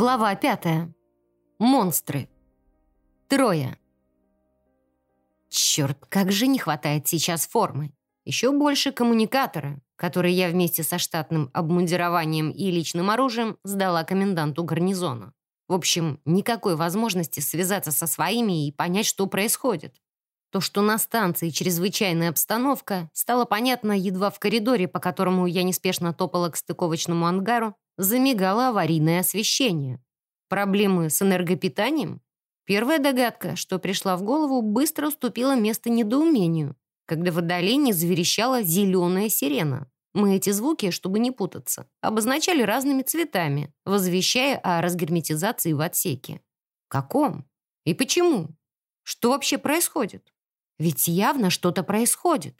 Глава пятая. Монстры. Трое. Черт, как же не хватает сейчас формы. Еще больше коммуникатора, который я вместе со штатным обмундированием и личным оружием сдала коменданту гарнизона. В общем, никакой возможности связаться со своими и понять, что происходит. То, что на станции чрезвычайная обстановка, стало понятно едва в коридоре, по которому я неспешно топала к стыковочному ангару, замигало аварийное освещение. Проблемы с энергопитанием? Первая догадка, что пришла в голову, быстро уступила место недоумению, когда в отдалении заверещала зеленая сирена. Мы эти звуки, чтобы не путаться, обозначали разными цветами, возвещая о разгерметизации в отсеке. Каком? И почему? Что вообще происходит? Ведь явно что-то происходит.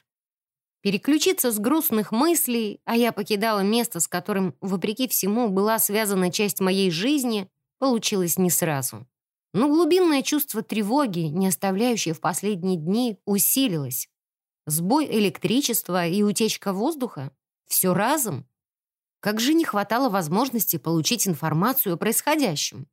Переключиться с грустных мыслей, а я покидала место, с которым, вопреки всему, была связана часть моей жизни, получилось не сразу. Но глубинное чувство тревоги, не оставляющее в последние дни, усилилось. Сбой электричества и утечка воздуха? Все разом? Как же не хватало возможности получить информацию о происходящем.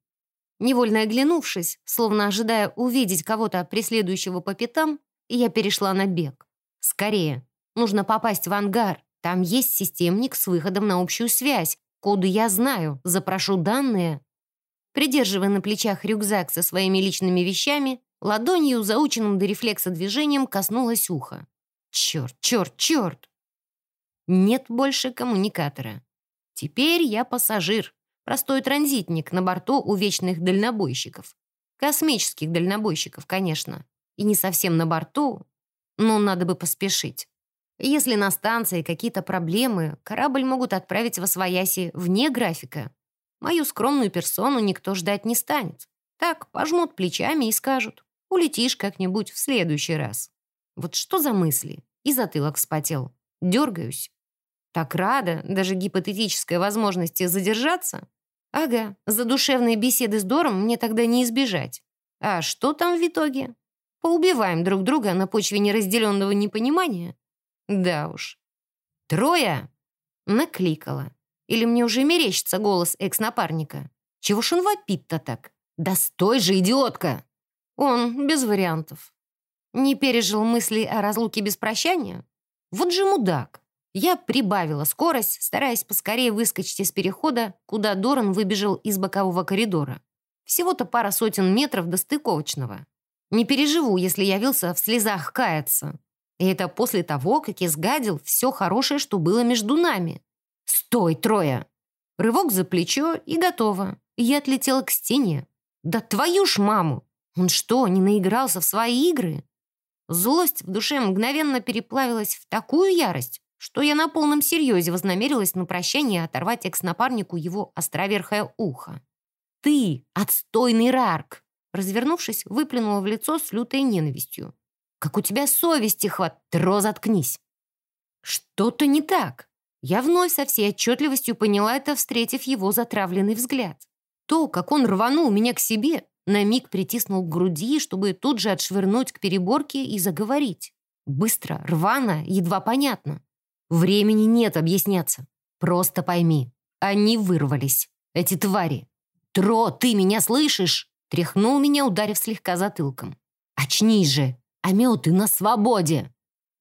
Невольно оглянувшись, словно ожидая увидеть кого-то преследующего по пятам, я перешла на бег. Скорее, Нужно попасть в ангар. Там есть системник с выходом на общую связь. Коды я знаю, запрошу данные. Придерживая на плечах рюкзак со своими личными вещами, ладонью, заученным до рефлекса движением, коснулась уха. Черт, черт, черт! Нет больше коммуникатора. Теперь я пассажир. Простой транзитник на борту у вечных дальнобойщиков. Космических дальнобойщиков, конечно. И не совсем на борту, но надо бы поспешить. Если на станции какие-то проблемы, корабль могут отправить в Освояси вне графика. Мою скромную персону никто ждать не станет. Так, пожмут плечами и скажут, улетишь как-нибудь в следующий раз. Вот что за мысли? И затылок вспотел. Дергаюсь. Так рада, даже гипотетической возможности задержаться. Ага, за душевные беседы с Дором мне тогда не избежать. А что там в итоге? Поубиваем друг друга на почве неразделенного непонимания? Да уж. «Трое!» Накликала. Или мне уже мерещится голос экс-напарника? Чего ж он вопит-то так? Да стой же, идиотка! Он без вариантов. Не пережил мысли о разлуке без прощания? Вот же мудак. Я прибавила скорость, стараясь поскорее выскочить из перехода, куда Доран выбежал из бокового коридора. Всего-то пара сотен метров до стыковочного. Не переживу, если явился в слезах каяться. И это после того, как изгадил все хорошее, что было между нами. «Стой, Троя!» Рывок за плечо и готово. Я отлетела к стене. «Да твою ж маму! Он что, не наигрался в свои игры?» Злость в душе мгновенно переплавилась в такую ярость, что я на полном серьезе вознамерилась на прощание оторвать экс-напарнику его островерхое ухо. «Ты, отстойный рарк!» Развернувшись, выплюнула в лицо с лютой ненавистью. Как у тебя совести хват... Тро, заткнись. Что-то не так. Я вновь со всей отчетливостью поняла это, встретив его затравленный взгляд. То, как он рванул меня к себе, на миг притиснул к груди, чтобы тут же отшвырнуть к переборке и заговорить. Быстро, рвано, едва понятно. Времени нет объясняться. Просто пойми, они вырвались. Эти твари. Тро, ты меня слышишь? Тряхнул меня, ударив слегка затылком. Очнись же, Амел, ты на свободе!»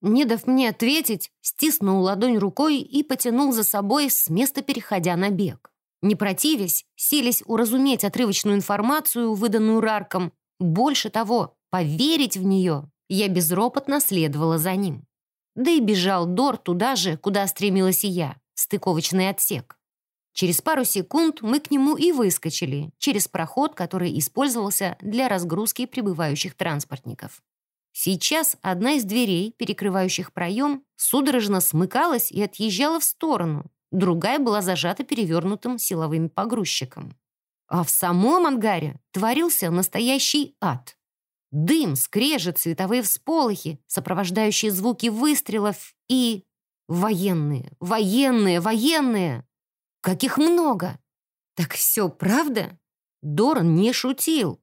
Не дав мне ответить, стиснул ладонь рукой и потянул за собой, с места переходя на бег. Не противясь, селись уразуметь отрывочную информацию, выданную Рарком. Больше того, поверить в нее, я безропотно следовала за ним. Да и бежал Дор туда же, куда стремилась и я, стыковочный отсек. Через пару секунд мы к нему и выскочили, через проход, который использовался для разгрузки прибывающих транспортников. Сейчас одна из дверей, перекрывающих проем, судорожно смыкалась и отъезжала в сторону, другая была зажата перевернутым силовым погрузчиком. А в самом ангаре творился настоящий ад. Дым, скрежет, цветовые всполохи, сопровождающие звуки выстрелов и... Военные, военные, военные! Каких много! Так все правда? Доран не шутил.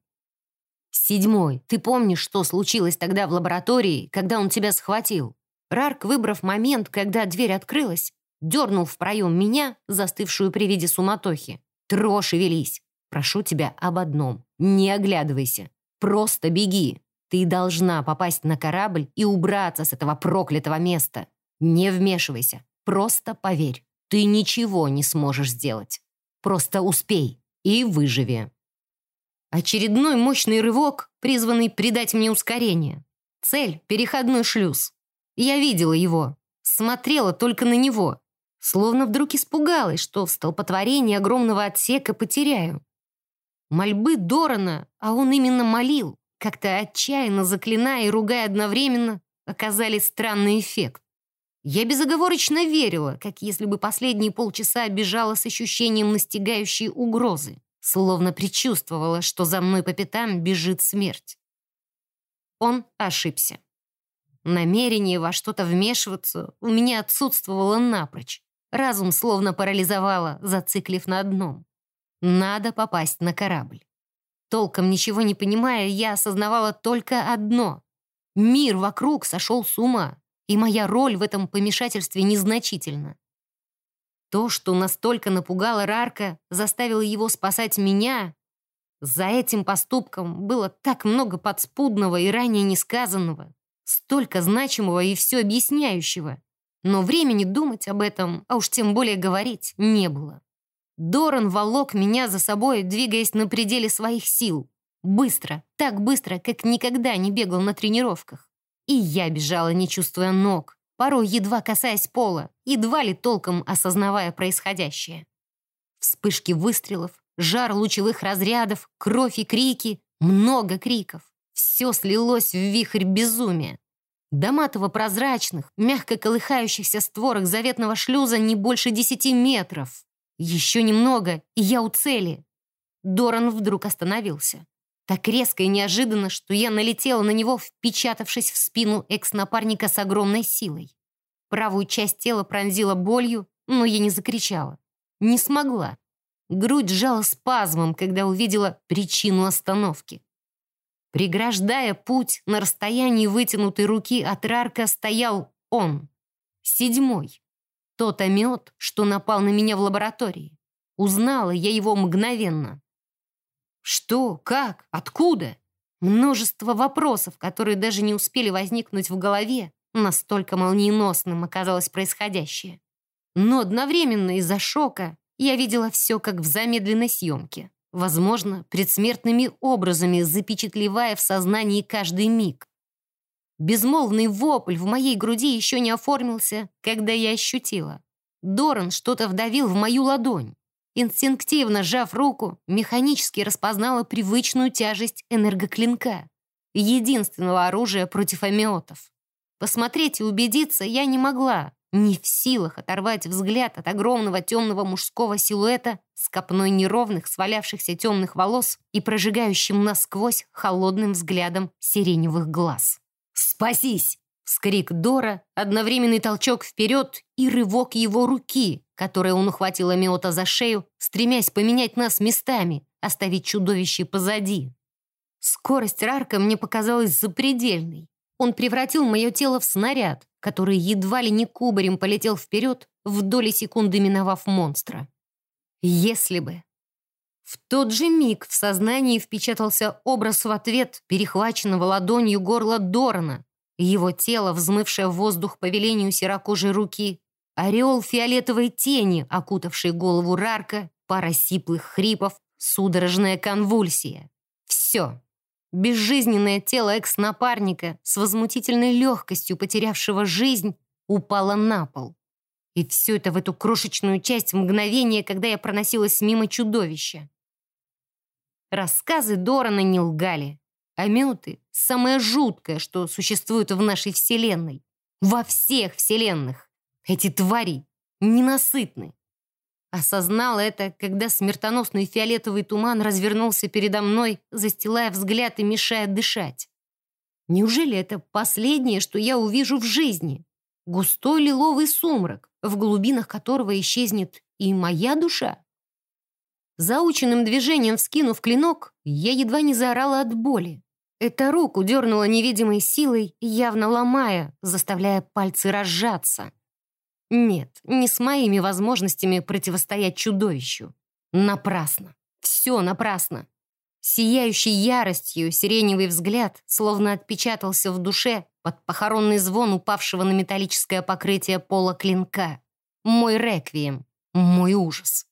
«Седьмой, ты помнишь, что случилось тогда в лаборатории, когда он тебя схватил?» Рарк, выбрав момент, когда дверь открылась, дернул в проем меня, застывшую при виде суматохи. «Тро, шевелись! Прошу тебя об одном. Не оглядывайся. Просто беги. Ты должна попасть на корабль и убраться с этого проклятого места. Не вмешивайся. Просто поверь. Ты ничего не сможешь сделать. Просто успей и выживи. Очередной мощный рывок, призванный придать мне ускорение. Цель — переходной шлюз. Я видела его, смотрела только на него, словно вдруг испугалась, что в столпотворении огромного отсека потеряю. Мольбы Дорана, а он именно молил, как-то отчаянно заклиная и ругая одновременно, оказали странный эффект. Я безоговорочно верила, как если бы последние полчаса бежала с ощущением настигающей угрозы, словно предчувствовала, что за мной по пятам бежит смерть. Он ошибся. Намерение во что-то вмешиваться у меня отсутствовало напрочь. Разум словно парализовало, зациклив на одном. Надо попасть на корабль. Толком ничего не понимая, я осознавала только одно. Мир вокруг сошел с ума, и моя роль в этом помешательстве незначительна. То, что настолько напугало Рарка, заставило его спасать меня, за этим поступком было так много подспудного и ранее несказанного, столько значимого и все объясняющего. Но времени думать об этом, а уж тем более говорить, не было. Доран волок меня за собой, двигаясь на пределе своих сил. Быстро, так быстро, как никогда не бегал на тренировках. И я бежала, не чувствуя ног, порой едва касаясь пола, едва ли толком осознавая происходящее. Вспышки выстрелов, Жар лучевых разрядов, кровь и крики, много криков. Все слилось в вихрь безумия. До матово-прозрачных, мягко колыхающихся створок заветного шлюза не больше десяти метров. Еще немного, и я у цели. Доран вдруг остановился. Так резко и неожиданно, что я налетела на него, впечатавшись в спину экс-напарника с огромной силой. Правую часть тела пронзила болью, но я не закричала. Не смогла. Грудь сжала спазмом, когда увидела причину остановки. Преграждая путь, на расстоянии вытянутой руки от Рарка стоял он, седьмой. Тот омет, что напал на меня в лаборатории. Узнала я его мгновенно. Что? Как? Откуда? Множество вопросов, которые даже не успели возникнуть в голове, настолько молниеносным оказалось происходящее. Но одновременно из-за шока я видела все как в замедленной съемке. Возможно, предсмертными образами запечатлевая в сознании каждый миг. Безмолвный вопль в моей груди еще не оформился, когда я ощутила. Доран что-то вдавил в мою ладонь. Инстинктивно сжав руку, механически распознала привычную тяжесть энергоклинка, единственного оружия против амиотов. Посмотреть и убедиться я не могла, не в силах оторвать взгляд от огромного темного мужского силуэта с копной неровных, свалявшихся темных волос и прожигающим насквозь холодным взглядом сиреневых глаз. «Спасись!» — вскрик Дора, одновременный толчок вперед и рывок его руки, которой он ухватил Амиота за шею, стремясь поменять нас местами, оставить чудовище позади. Скорость Рарка мне показалась запредельной. Он превратил мое тело в снаряд, который едва ли не кубарем полетел вперед, в доли секунды миновав монстра. Если бы. В тот же миг в сознании впечатался образ в ответ перехваченного ладонью горла Дорана, его тело, взмывшее в воздух по велению серокожей руки, ореол фиолетовой тени, окутавший голову Рарка, пара сиплых хрипов, судорожная конвульсия. Все. Безжизненное тело экс-напарника с возмутительной легкостью потерявшего жизнь упало на пол. И все это в эту крошечную часть мгновения, когда я проносилась мимо чудовища. Рассказы Дорана не лгали. Ометы — самое жуткое, что существует в нашей вселенной. Во всех вселенных. Эти твари ненасытны. Осознала это, когда смертоносный фиолетовый туман развернулся передо мной, застилая взгляд и мешая дышать. Неужели это последнее, что я увижу в жизни? Густой лиловый сумрак, в глубинах которого исчезнет и моя душа? Заученным движением вскинув клинок, я едва не заорала от боли. Эта руку дернула невидимой силой, явно ломая, заставляя пальцы разжаться. Нет, не с моими возможностями противостоять чудовищу. Напрасно. Все напрасно. Сияющий яростью сиреневый взгляд словно отпечатался в душе под похоронный звон упавшего на металлическое покрытие пола клинка. Мой реквием, мой ужас.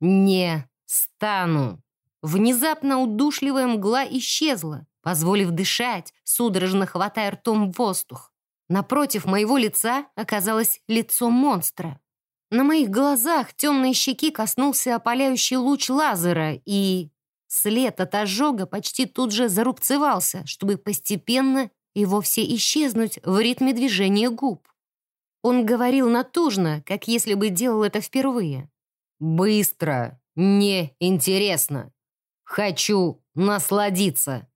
Не стану. Внезапно удушливая мгла исчезла, позволив дышать, судорожно хватая ртом воздух. Напротив моего лица оказалось лицо монстра. На моих глазах темной щеки коснулся опаляющий луч лазера, и След от ожога почти тут же зарубцевался, чтобы постепенно и вовсе исчезнуть в ритме движения губ. Он говорил натужно, как если бы делал это впервые. «Быстро, не интересно. Хочу насладиться».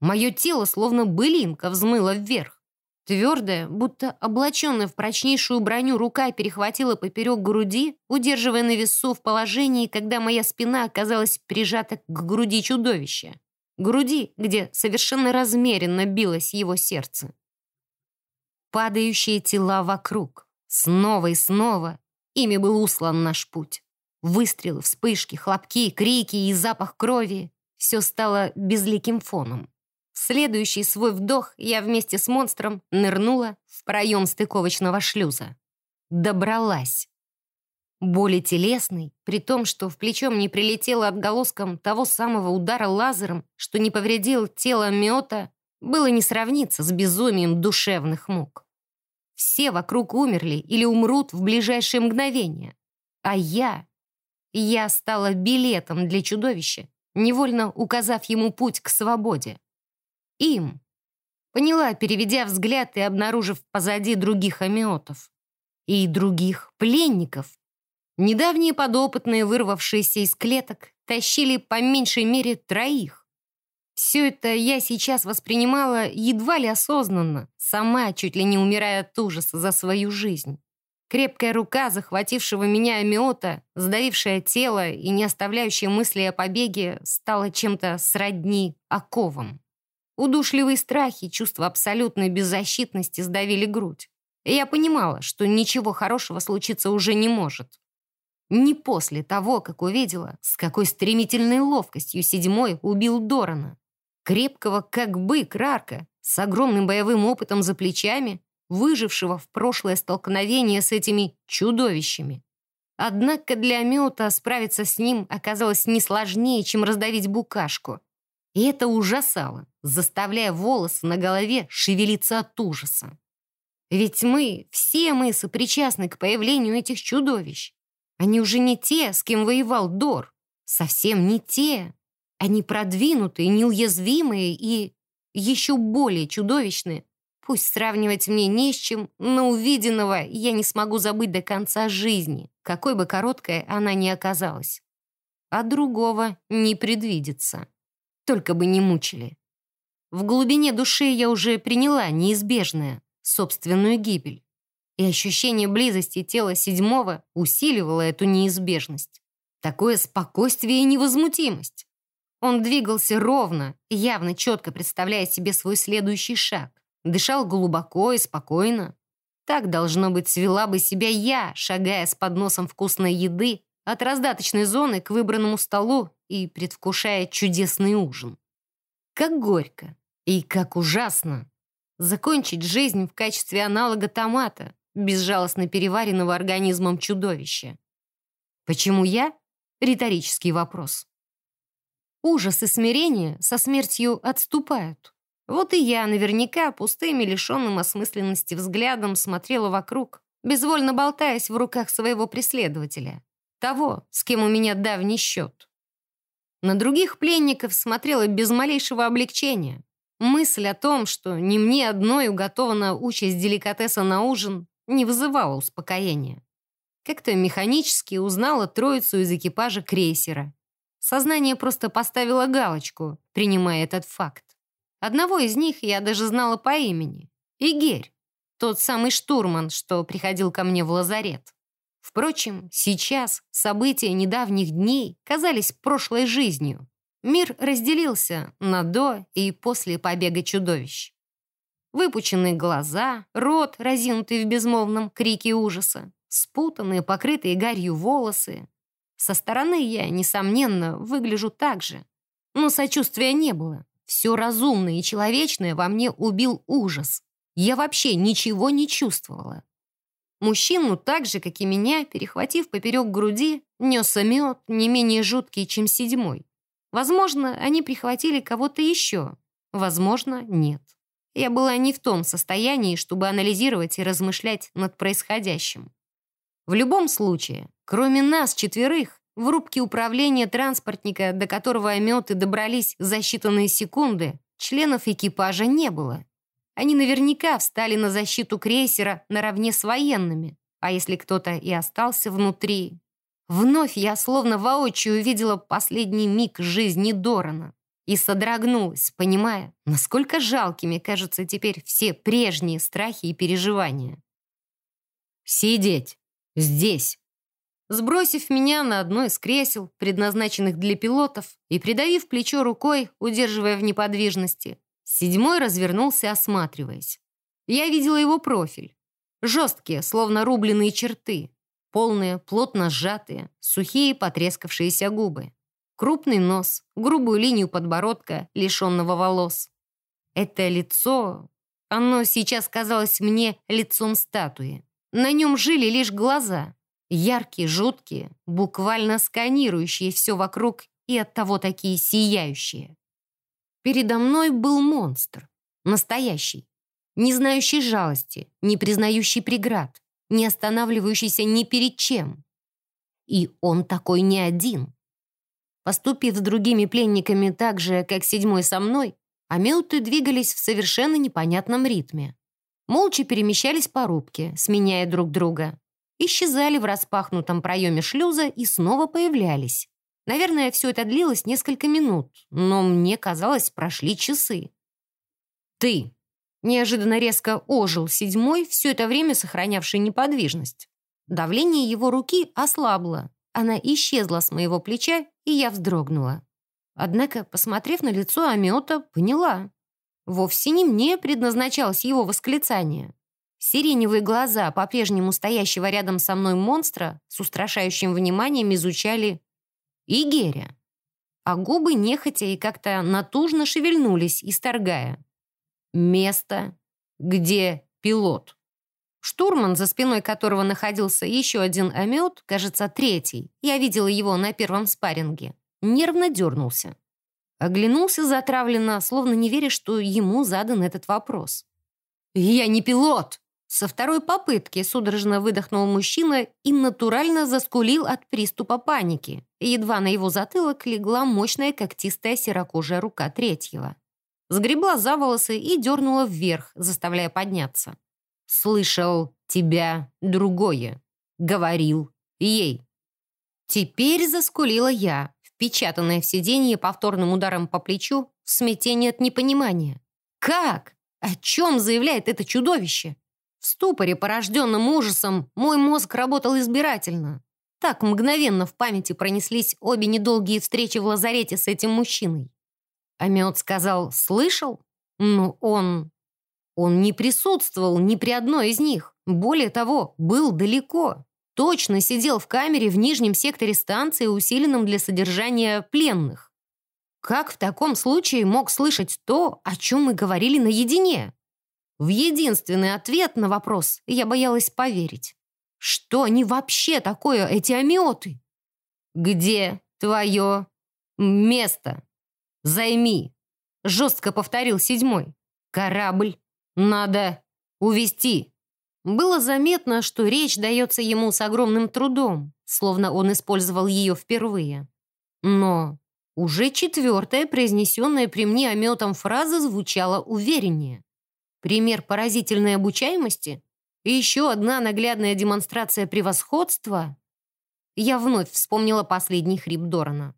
Мое тело словно былинка взмыло вверх. Твердая, будто облаченная в прочнейшую броню рука перехватила поперек груди, удерживая на весу в положении, когда моя спина оказалась прижата к груди чудовища. Груди, где совершенно размеренно билось его сердце. Падающие тела вокруг. Снова и снова. Ими был услан наш путь. Выстрелы, вспышки, хлопки, крики и запах крови. Все стало безликим фоном следующий свой вдох я вместе с монстром нырнула в проем стыковочного шлюза. Добралась. Боли телесной, при том, что в плечо мне прилетело отголоском того самого удара лазером, что не повредил тело Миота, было не сравниться с безумием душевных мук. Все вокруг умерли или умрут в ближайшее мгновение. А я... Я стала билетом для чудовища, невольно указав ему путь к свободе. Им. Поняла, переведя взгляд и обнаружив позади других амиотов. И других пленников. Недавние подопытные, вырвавшиеся из клеток, тащили по меньшей мере троих. Все это я сейчас воспринимала едва ли осознанно, сама чуть ли не умирая от ужаса за свою жизнь. Крепкая рука захватившего меня амиота, сдавившая тело и не оставляющая мысли о побеге, стала чем-то сродни оковам. Удушливые страхи, чувство абсолютной беззащитности сдавили грудь. И я понимала, что ничего хорошего случиться уже не может. Не после того, как увидела, с какой стремительной ловкостью седьмой убил Дорана. Крепкого, как бык, Рарка, с огромным боевым опытом за плечами, выжившего в прошлое столкновение с этими чудовищами. Однако для Меута справиться с ним оказалось не сложнее, чем раздавить букашку. И это ужасало, заставляя волосы на голове шевелиться от ужаса. Ведь мы, все мы сопричастны к появлению этих чудовищ. Они уже не те, с кем воевал Дор. Совсем не те. Они продвинутые, неуязвимые и еще более чудовищные. Пусть сравнивать мне не с чем, но увиденного я не смогу забыть до конца жизни, какой бы короткой она ни оказалась. А другого не предвидится. Только бы не мучили. В глубине души я уже приняла неизбежное, собственную гибель. И ощущение близости тела седьмого усиливало эту неизбежность. Такое спокойствие и невозмутимость. Он двигался ровно, явно четко представляя себе свой следующий шаг. Дышал глубоко и спокойно. Так, должно быть, свела бы себя я, шагая с подносом вкусной еды от раздаточной зоны к выбранному столу и предвкушая чудесный ужин. Как горько и как ужасно закончить жизнь в качестве аналога томата, безжалостно переваренного организмом чудовища. Почему я? Риторический вопрос. Ужас и смирение со смертью отступают. Вот и я наверняка пустым и лишенным осмысленности взглядом смотрела вокруг, безвольно болтаясь в руках своего преследователя. Того, с кем у меня давний счет. На других пленников смотрела без малейшего облегчения. Мысль о том, что не мне одной уготована участь деликатеса на ужин, не вызывала успокоения. Как-то механически узнала троицу из экипажа крейсера. Сознание просто поставило галочку, принимая этот факт. Одного из них я даже знала по имени. Игерь. Тот самый штурман, что приходил ко мне в лазарет. Впрочем, сейчас события недавних дней казались прошлой жизнью. Мир разделился на до и после побега чудовищ. Выпученные глаза, рот, разинутый в безмолвном крике ужаса, спутанные, покрытые гарью волосы. Со стороны я, несомненно, выгляжу так же. Но сочувствия не было. Все разумное и человечное во мне убил ужас. Я вообще ничего не чувствовала. Мужчину, так же, как и меня, перехватив поперек груди, нес мед, не менее жуткий, чем седьмой. Возможно, они прихватили кого-то еще. Возможно, нет. Я была не в том состоянии, чтобы анализировать и размышлять над происходящим. В любом случае, кроме нас четверых, в рубке управления транспортника, до которого ометы добрались за считанные секунды, членов экипажа не было. Они наверняка встали на защиту крейсера наравне с военными, а если кто-то и остался внутри... Вновь я словно воочию увидела последний миг жизни Дорана и содрогнулась, понимая, насколько жалкими кажутся теперь все прежние страхи и переживания. «Сидеть! Здесь!» Сбросив меня на одно из кресел, предназначенных для пилотов, и придавив плечо рукой, удерживая в неподвижности, седьмой развернулся, осматриваясь. Я видела его профиль. Жесткие, словно рубленые черты, полные, плотно сжатые, сухие потрескавшиеся губы. Крупный нос, грубую линию подбородка, лишенного волос. Это лицо... Оно сейчас казалось мне лицом статуи. На нем жили лишь глаза, Яркие, жуткие, буквально сканирующие все вокруг и оттого такие сияющие. Передо мной был монстр. Настоящий. Не знающий жалости, не признающий преград, не останавливающийся ни перед чем. И он такой не один. Поступив с другими пленниками так же, как седьмой со мной, амеуты двигались в совершенно непонятном ритме. Молча перемещались по рубке, сменяя друг друга исчезали в распахнутом проеме шлюза и снова появлялись. Наверное, все это длилось несколько минут, но мне казалось, прошли часы. «Ты!» Неожиданно резко ожил седьмой, все это время сохранявший неподвижность. Давление его руки ослабло. Она исчезла с моего плеча, и я вздрогнула. Однако, посмотрев на лицо Амиота, поняла. Вовсе не мне предназначалось его восклицание. Сиреневые глаза по-прежнему стоящего рядом со мной монстра с устрашающим вниманием изучали Игеря. А губы нехотя и как-то натужно шевельнулись, исторгая. Место, где пилот. Штурман, за спиной которого находился еще один омет, кажется, третий, я видела его на первом спарринге, нервно дернулся. Оглянулся затравленно, словно не веря, что ему задан этот вопрос. «Я не пилот!» Со второй попытки судорожно выдохнул мужчина и натурально заскулил от приступа паники. Едва на его затылок легла мощная когтистая серокожая рука третьего. Сгребла за волосы и дернула вверх, заставляя подняться. «Слышал тебя другое. Говорил ей». Теперь заскулила я, впечатанная в сиденье повторным ударом по плечу в смятении от непонимания. «Как? О чем заявляет это чудовище?» В ступоре, порожденном ужасом, мой мозг работал избирательно. Так мгновенно в памяти пронеслись обе недолгие встречи в лазарете с этим мужчиной. Амет сказал «слышал?» Но он... Он не присутствовал ни при одной из них. Более того, был далеко. Точно сидел в камере в нижнем секторе станции, усиленном для содержания пленных. Как в таком случае мог слышать то, о чем мы говорили наедине? В единственный ответ на вопрос я боялась поверить. Что они вообще такое, эти амиоты? «Где твое место? Займи!» Жестко повторил седьмой. «Корабль надо увести. Было заметно, что речь дается ему с огромным трудом, словно он использовал ее впервые. Но уже четвертая, произнесенная при мне ометом фраза, звучала увереннее. Пример поразительной обучаемости? И еще одна наглядная демонстрация превосходства? Я вновь вспомнила последний хрип Дорана.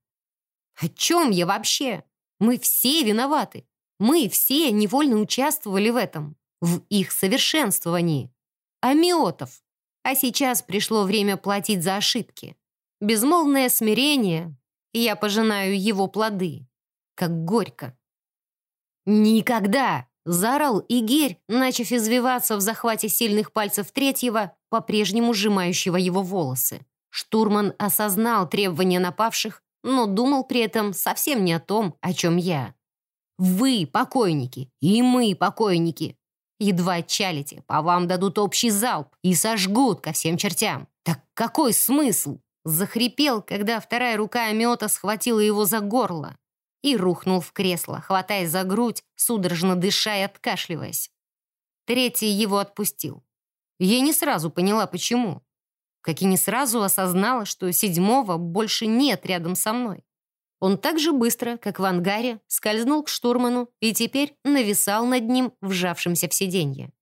О чем я вообще? Мы все виноваты. Мы все невольно участвовали в этом, в их совершенствовании. Амиотов. А сейчас пришло время платить за ошибки. Безмолвное смирение, и я пожинаю его плоды. Как горько. «Никогда!» Заорал Игерь, начав извиваться в захвате сильных пальцев третьего, по-прежнему сжимающего его волосы. Штурман осознал требования напавших, но думал при этом совсем не о том, о чем я. «Вы покойники, и мы покойники. Едва отчалите, по вам дадут общий залп и сожгут ко всем чертям. Так какой смысл?» Захрипел, когда вторая рука Амиота схватила его за горло и рухнул в кресло, хватаясь за грудь, судорожно дыша и откашливаясь. Третий его отпустил. Я не сразу поняла, почему. Как и не сразу осознала, что седьмого больше нет рядом со мной. Он так же быстро, как в ангаре, скользнул к штурману и теперь нависал над ним, вжавшимся в сиденье.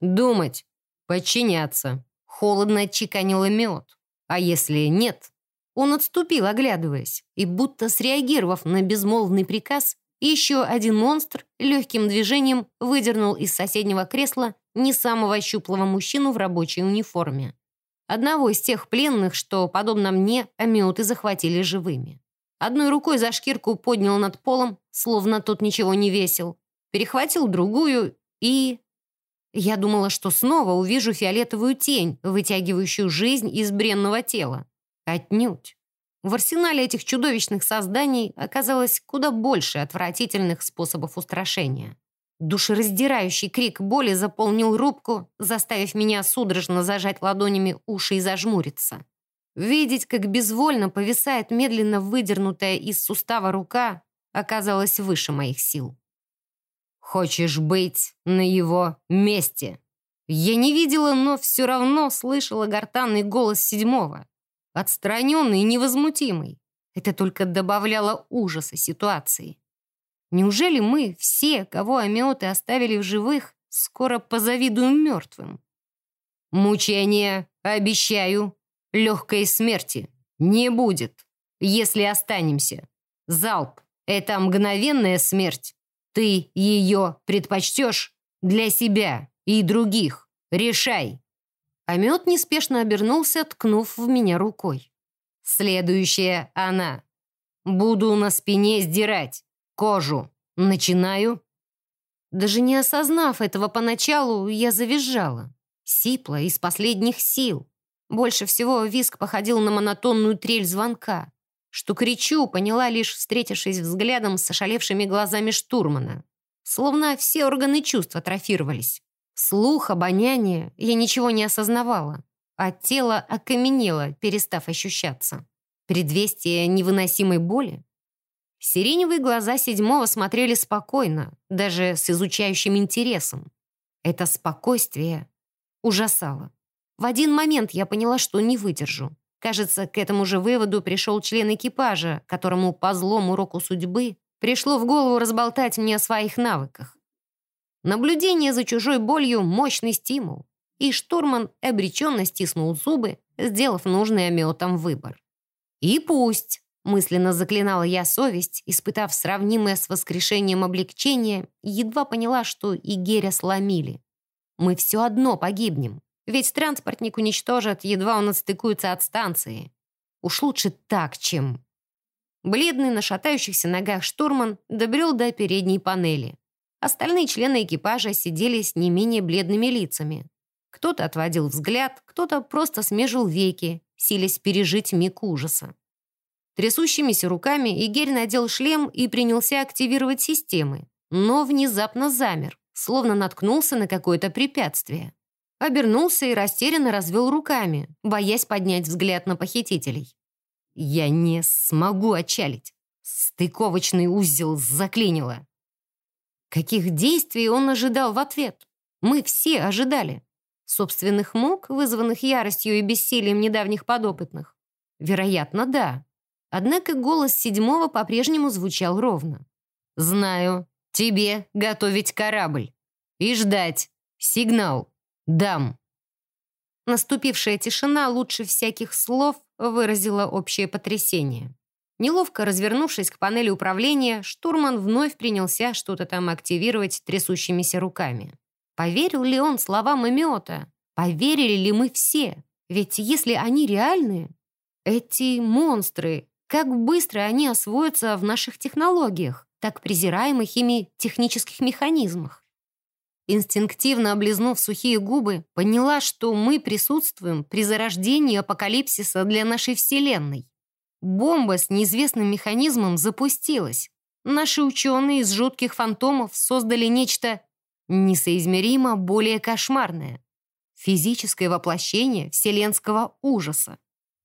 «Думать, подчиняться», — холодно отчеканил мед. А если нет? Он отступил, оглядываясь, и будто среагировав на безмолвный приказ, еще один монстр легким движением выдернул из соседнего кресла не самого щуплого мужчину в рабочей униформе. Одного из тех пленных, что, подобно мне, амиоты захватили живыми. Одной рукой за шкирку поднял над полом, словно тот ничего не весил, перехватил другую и... Я думала, что снова увижу фиолетовую тень, вытягивающую жизнь из бренного тела. Отнюдь. В арсенале этих чудовищных созданий оказалось куда больше отвратительных способов устрашения. Душераздирающий крик боли заполнил рубку, заставив меня судорожно зажать ладонями уши и зажмуриться. Видеть, как безвольно повисает медленно выдернутая из сустава рука, оказалось выше моих сил. Хочешь быть на его месте?» Я не видела, но все равно слышала гортанный голос седьмого. Отстраненный и невозмутимый. Это только добавляло ужаса ситуации. Неужели мы, все, кого амиоты оставили в живых, скоро позавидуем мертвым? Мучения, обещаю, легкой смерти не будет, если останемся. Залп — это мгновенная смерть, ты ее предпочтешь для себя и других. Решай!» А мед неспешно обернулся, ткнув в меня рукой. «Следующая она. Буду на спине сдирать. Кожу. Начинаю?» Даже не осознав этого поначалу, я завизжала. Сипла из последних сил. Больше всего виск походил на монотонную трель звонка. Что кричу, поняла лишь, встретившись взглядом с ошалевшими глазами штурмана. Словно все органы чувств атрофировались. Слух, обоняние, я ничего не осознавала, а тело окаменело, перестав ощущаться. Предвестие невыносимой боли. Сиреневые глаза седьмого смотрели спокойно, даже с изучающим интересом. Это спокойствие ужасало. В один момент я поняла, что не выдержу. Кажется, к этому же выводу пришел член экипажа, которому по злому уроку судьбы пришло в голову разболтать мне о своих навыках. Наблюдение за чужой болью — мощный стимул, и штурман обреченно стиснул зубы, сделав нужный ометом выбор. «И пусть!» — мысленно заклинала я совесть, испытав сравнимое с воскрешением облегчение, едва поняла, что и Геря сломили. «Мы все одно погибнем. Ведь транспортник уничтожат, едва он отстыкуется от станции. Уж лучше так, чем... Бледный на шатающихся ногах штурман добрел до передней панели. Остальные члены экипажа сидели с не менее бледными лицами. Кто-то отводил взгляд, кто-то просто смежил веки, силясь пережить миг ужаса. Трясущимися руками Игерь надел шлем и принялся активировать системы, но внезапно замер, словно наткнулся на какое-то препятствие обернулся и растерянно развел руками, боясь поднять взгляд на похитителей. «Я не смогу отчалить. Стыковочный узел заклинило». Каких действий он ожидал в ответ? Мы все ожидали. Собственных мук, вызванных яростью и бессилием недавних подопытных? Вероятно, да. Однако голос седьмого по-прежнему звучал ровно. «Знаю. Тебе готовить корабль. И ждать. Сигнал. «Дам». Наступившая тишина лучше всяких слов выразила общее потрясение. Неловко развернувшись к панели управления, штурман вновь принялся что-то там активировать трясущимися руками. Поверил ли он словам Эмиота? Поверили ли мы все? Ведь если они реальные, эти монстры, как быстро они освоятся в наших технологиях, так презираемых ими технических механизмах? Инстинктивно облизнув сухие губы, поняла, что мы присутствуем при зарождении апокалипсиса для нашей Вселенной. Бомба с неизвестным механизмом запустилась. Наши ученые из жутких фантомов создали нечто несоизмеримо более кошмарное. Физическое воплощение вселенского ужаса.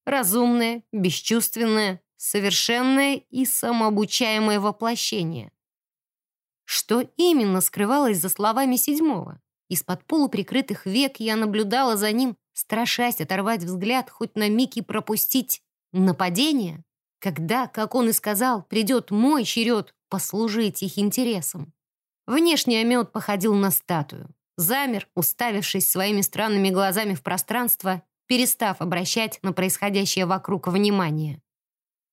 Разумное, бесчувственное, совершенное и самообучаемое воплощение. Что именно скрывалось за словами седьмого? Из-под полуприкрытых век я наблюдала за ним, страшась оторвать взгляд, хоть на миг и пропустить нападение, когда, как он и сказал, придет мой черед послужить их интересам. Внешний омет походил на статую. Замер, уставившись своими странными глазами в пространство, перестав обращать на происходящее вокруг внимание.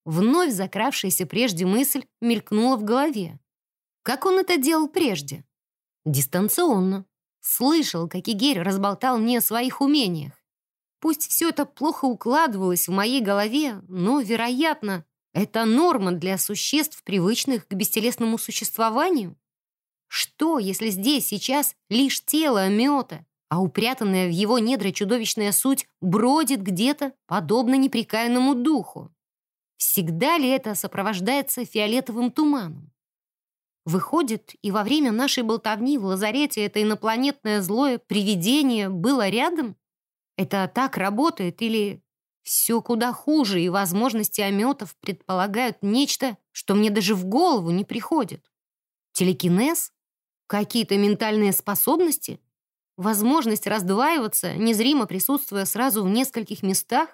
Вновь закравшаяся прежде мысль мелькнула в голове. Как он это делал прежде? Дистанционно. Слышал, как Игерь разболтал мне о своих умениях. Пусть все это плохо укладывалось в моей голове, но, вероятно, это норма для существ, привычных к бестелесному существованию. Что, если здесь сейчас лишь тело Амиота, а упрятанная в его недра чудовищная суть бродит где-то, подобно неприкаянному духу? Всегда ли это сопровождается фиолетовым туманом? Выходит, и во время нашей болтовни в лазарете это инопланетное злое привидение было рядом? Это так работает или все куда хуже, и возможности ометов предполагают нечто, что мне даже в голову не приходит? Телекинез? Какие-то ментальные способности? Возможность раздваиваться, незримо присутствуя сразу в нескольких местах?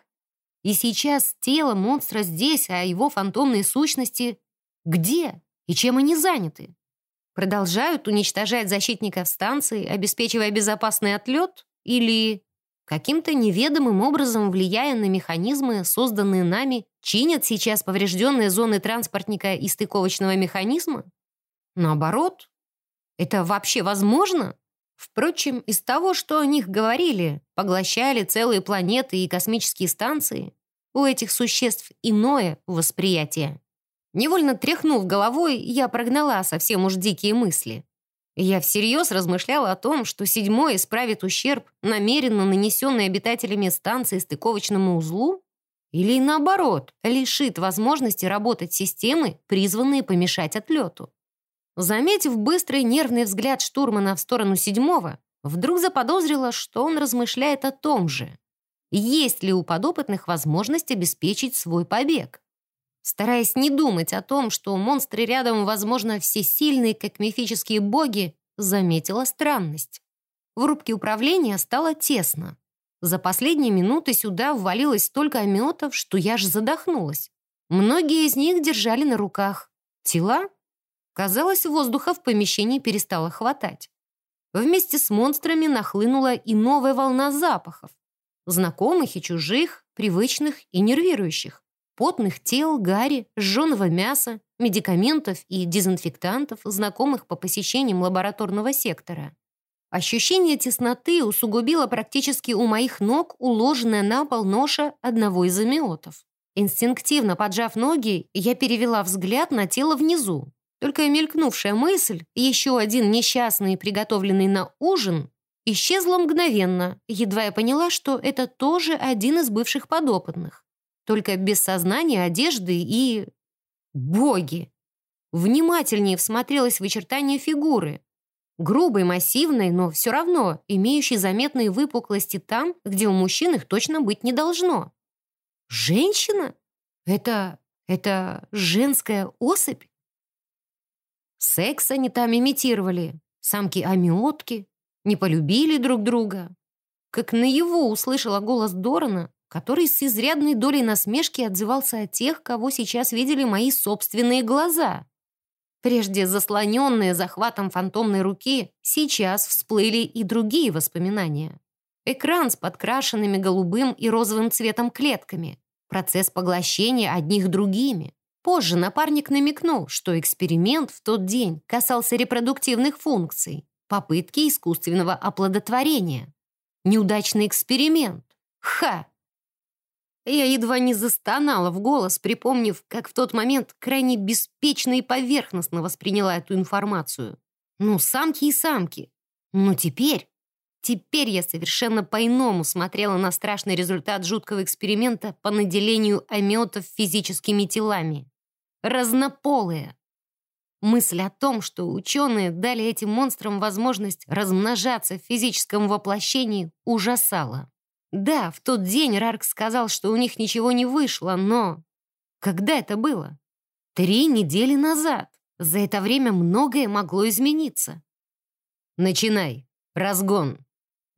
И сейчас тело монстра здесь, а его фантомные сущности где? И чем они заняты? Продолжают уничтожать защитников станции, обеспечивая безопасный отлет? Или каким-то неведомым образом, влияя на механизмы, созданные нами, чинят сейчас поврежденные зоны транспортника и стыковочного механизма? Наоборот? Это вообще возможно? Впрочем, из того, что о них говорили, поглощали целые планеты и космические станции, у этих существ иное восприятие. Невольно тряхнув головой, я прогнала совсем уж дикие мысли. Я всерьез размышляла о том, что седьмой исправит ущерб, намеренно нанесенный обитателями станции стыковочному узлу, или, наоборот, лишит возможности работать системы, призванные помешать отлету. Заметив быстрый нервный взгляд штурмана в сторону седьмого, вдруг заподозрила, что он размышляет о том же. Есть ли у подопытных возможность обеспечить свой побег? Стараясь не думать о том, что монстры рядом, возможно, всесильные, как мифические боги, заметила странность. В рубке управления стало тесно. За последние минуты сюда ввалилось столько ометов, что я ж задохнулась. Многие из них держали на руках. Тела? Казалось, воздуха в помещении перестало хватать. Вместе с монстрами нахлынула и новая волна запахов. Знакомых и чужих, привычных и нервирующих потных тел, гари, сжженного мяса, медикаментов и дезинфектантов, знакомых по посещениям лабораторного сектора. Ощущение тесноты усугубило практически у моих ног уложенная на пол ноша одного из амиотов. Инстинктивно поджав ноги, я перевела взгляд на тело внизу. Только мелькнувшая мысль, еще один несчастный, приготовленный на ужин, исчезла мгновенно, едва я поняла, что это тоже один из бывших подопытных только без сознания, одежды и... Боги! Внимательнее всмотрелась в очертания фигуры. Грубой, массивной, но все равно имеющей заметные выпуклости там, где у мужчин их точно быть не должно. Женщина? Это... это женская особь? Секс они там имитировали. Самки-амиотки. Не полюбили друг друга. Как наяву услышала голос Дорана, который с изрядной долей насмешки отзывался о тех, кого сейчас видели мои собственные глаза. Прежде заслоненные захватом фантомной руки, сейчас всплыли и другие воспоминания. Экран с подкрашенными голубым и розовым цветом клетками, процесс поглощения одних другими. Позже напарник намекнул, что эксперимент в тот день касался репродуктивных функций, попытки искусственного оплодотворения. Неудачный эксперимент. Ха! Я едва не застонала в голос, припомнив, как в тот момент крайне беспечно и поверхностно восприняла эту информацию. Ну, самки и самки. Но теперь, теперь я совершенно по-иному смотрела на страшный результат жуткого эксперимента по наделению амиотов физическими телами. Разнополые. Мысль о том, что ученые дали этим монстрам возможность размножаться в физическом воплощении, ужасала. Да, в тот день Рарк сказал, что у них ничего не вышло, но... Когда это было? Три недели назад. За это время многое могло измениться. «Начинай. Разгон».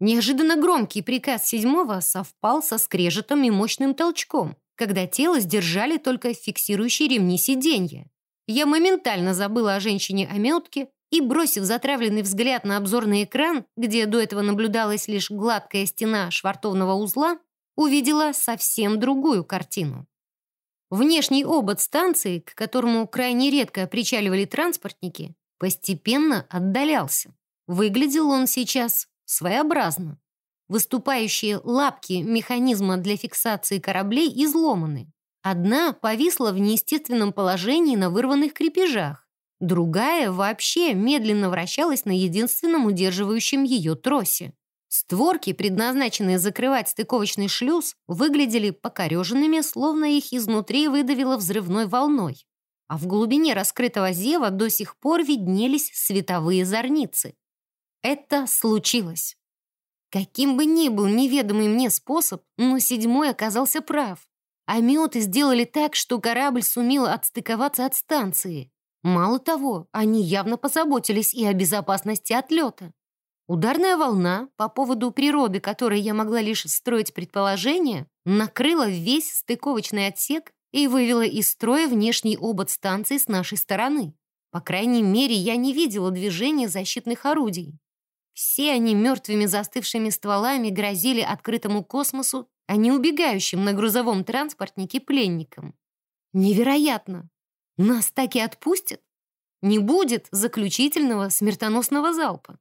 Неожиданно громкий приказ седьмого совпал со скрежетом и мощным толчком, когда тело сдержали только фиксирующие ремни сиденья. Я моментально забыла о женщине-ометке и, бросив затравленный взгляд на обзорный экран, где до этого наблюдалась лишь гладкая стена швартовного узла, увидела совсем другую картину. Внешний обод станции, к которому крайне редко причаливали транспортники, постепенно отдалялся. Выглядел он сейчас своеобразно. Выступающие лапки механизма для фиксации кораблей изломаны. Одна повисла в неестественном положении на вырванных крепежах, другая вообще медленно вращалась на единственном удерживающем ее тросе. Створки, предназначенные закрывать стыковочный шлюз, выглядели покореженными, словно их изнутри выдавило взрывной волной. А в глубине раскрытого зева до сих пор виднелись световые зорницы. Это случилось. Каким бы ни был неведомый мне способ, но седьмой оказался прав. Амиоты сделали так, что корабль сумел отстыковаться от станции. Мало того, они явно позаботились и о безопасности отлета. Ударная волна, по поводу природы которой я могла лишь строить предположения, накрыла весь стыковочный отсек и вывела из строя внешний обод станции с нашей стороны. По крайней мере, я не видела движения защитных орудий. Все они мертвыми застывшими стволами грозили открытому космосу а не убегающим на грузовом транспортнике пленникам. Невероятно! Нас так и отпустят? Не будет заключительного смертоносного залпа.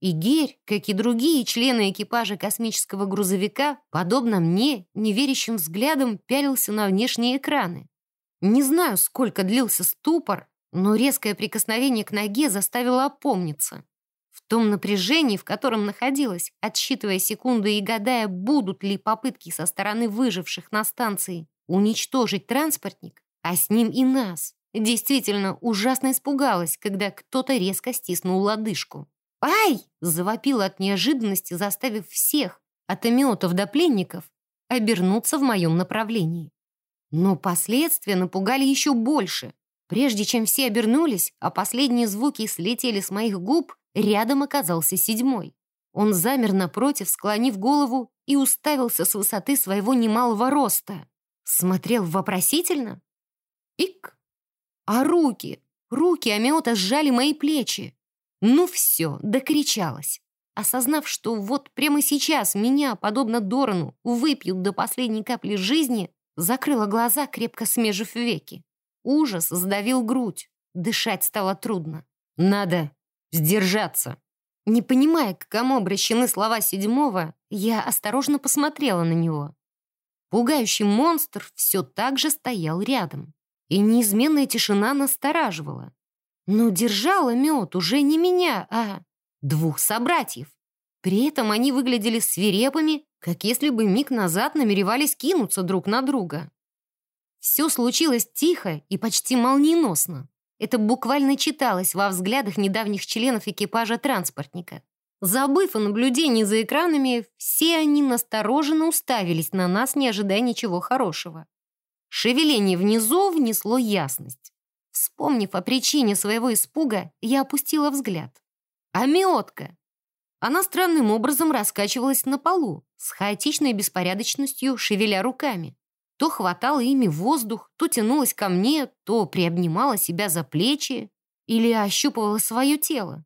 И Герь, как и другие члены экипажа космического грузовика, подобно мне, неверящим взглядом пялился на внешние экраны. Не знаю, сколько длился ступор, но резкое прикосновение к ноге заставило опомниться. В том напряжении, в котором находилась, отсчитывая секунды и гадая, будут ли попытки со стороны выживших на станции уничтожить транспортник, а с ним и нас, действительно ужасно испугалась, когда кто-то резко стиснул лодыжку. «Ай!» — завопила от неожиданности, заставив всех, от эмиотов до пленников, обернуться в моем направлении. Но последствия напугали еще больше. Прежде чем все обернулись, а последние звуки слетели с моих губ, Рядом оказался седьмой. Он замер напротив, склонив голову и уставился с высоты своего немалого роста. Смотрел вопросительно. Ик! А руки, руки Амиота сжали мои плечи. Ну все, докричалась. Осознав, что вот прямо сейчас меня, подобно Дорану, выпьют до последней капли жизни, закрыла глаза, крепко смежив веки. Ужас сдавил грудь. Дышать стало трудно. «Надо Сдержаться. Не понимая, к кому обращены слова седьмого, я осторожно посмотрела на него. Пугающий монстр все так же стоял рядом, и неизменная тишина настораживала. Но держала мед уже не меня, а двух собратьев. При этом они выглядели свирепыми, как если бы миг назад намеревались кинуться друг на друга. Все случилось тихо и почти молниеносно. Это буквально читалось во взглядах недавних членов экипажа транспортника. Забыв о наблюдении за экранами, все они настороженно уставились на нас, не ожидая ничего хорошего. Шевеление внизу внесло ясность. Вспомнив о причине своего испуга, я опустила взгляд. Амиотка! Она странным образом раскачивалась на полу, с хаотичной беспорядочностью шевеля руками. То хватала ими воздух, то тянулась ко мне, то приобнимала себя за плечи или ощупывала свое тело.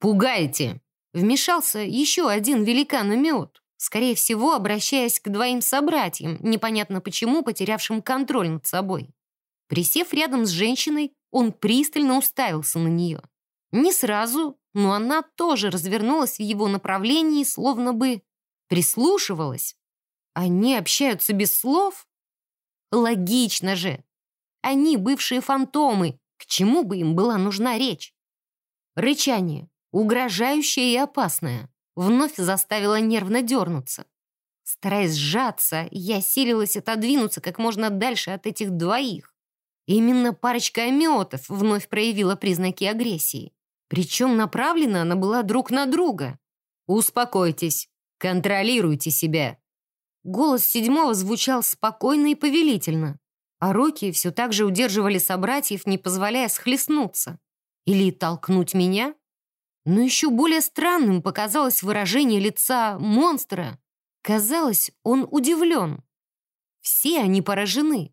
«Пугаете!» Вмешался еще один великан-мед, скорее всего, обращаясь к двоим собратьям, непонятно почему потерявшим контроль над собой. Присев рядом с женщиной, он пристально уставился на нее. Не сразу, но она тоже развернулась в его направлении, словно бы прислушивалась. Они общаются без слов? Логично же. Они бывшие фантомы. К чему бы им была нужна речь? Рычание. угрожающая и опасная, вновь заставила нервно дернуться. Стараясь сжаться, я силилась отодвинуться как можно дальше от этих двоих. Именно парочка амиотов вновь проявила признаки агрессии. Причем направлена она была друг на друга. «Успокойтесь, контролируйте себя». Голос седьмого звучал спокойно и повелительно, а руки все так же удерживали собратьев, не позволяя схлестнуться. Или толкнуть меня? Но еще более странным показалось выражение лица монстра. Казалось, он удивлен. Все они поражены.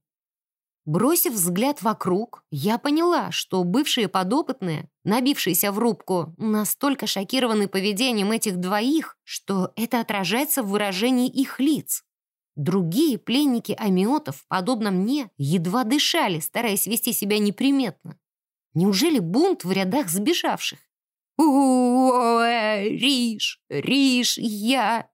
Бросив взгляд вокруг, я поняла, что бывшие подопытные, набившиеся в рубку, настолько шокированы поведением этих двоих, что это отражается в выражении их лиц. Другие пленники амиотов, подобно мне, едва дышали, стараясь вести себя неприметно. Неужели бунт в рядах сбежавших? Риш, Риш, я...»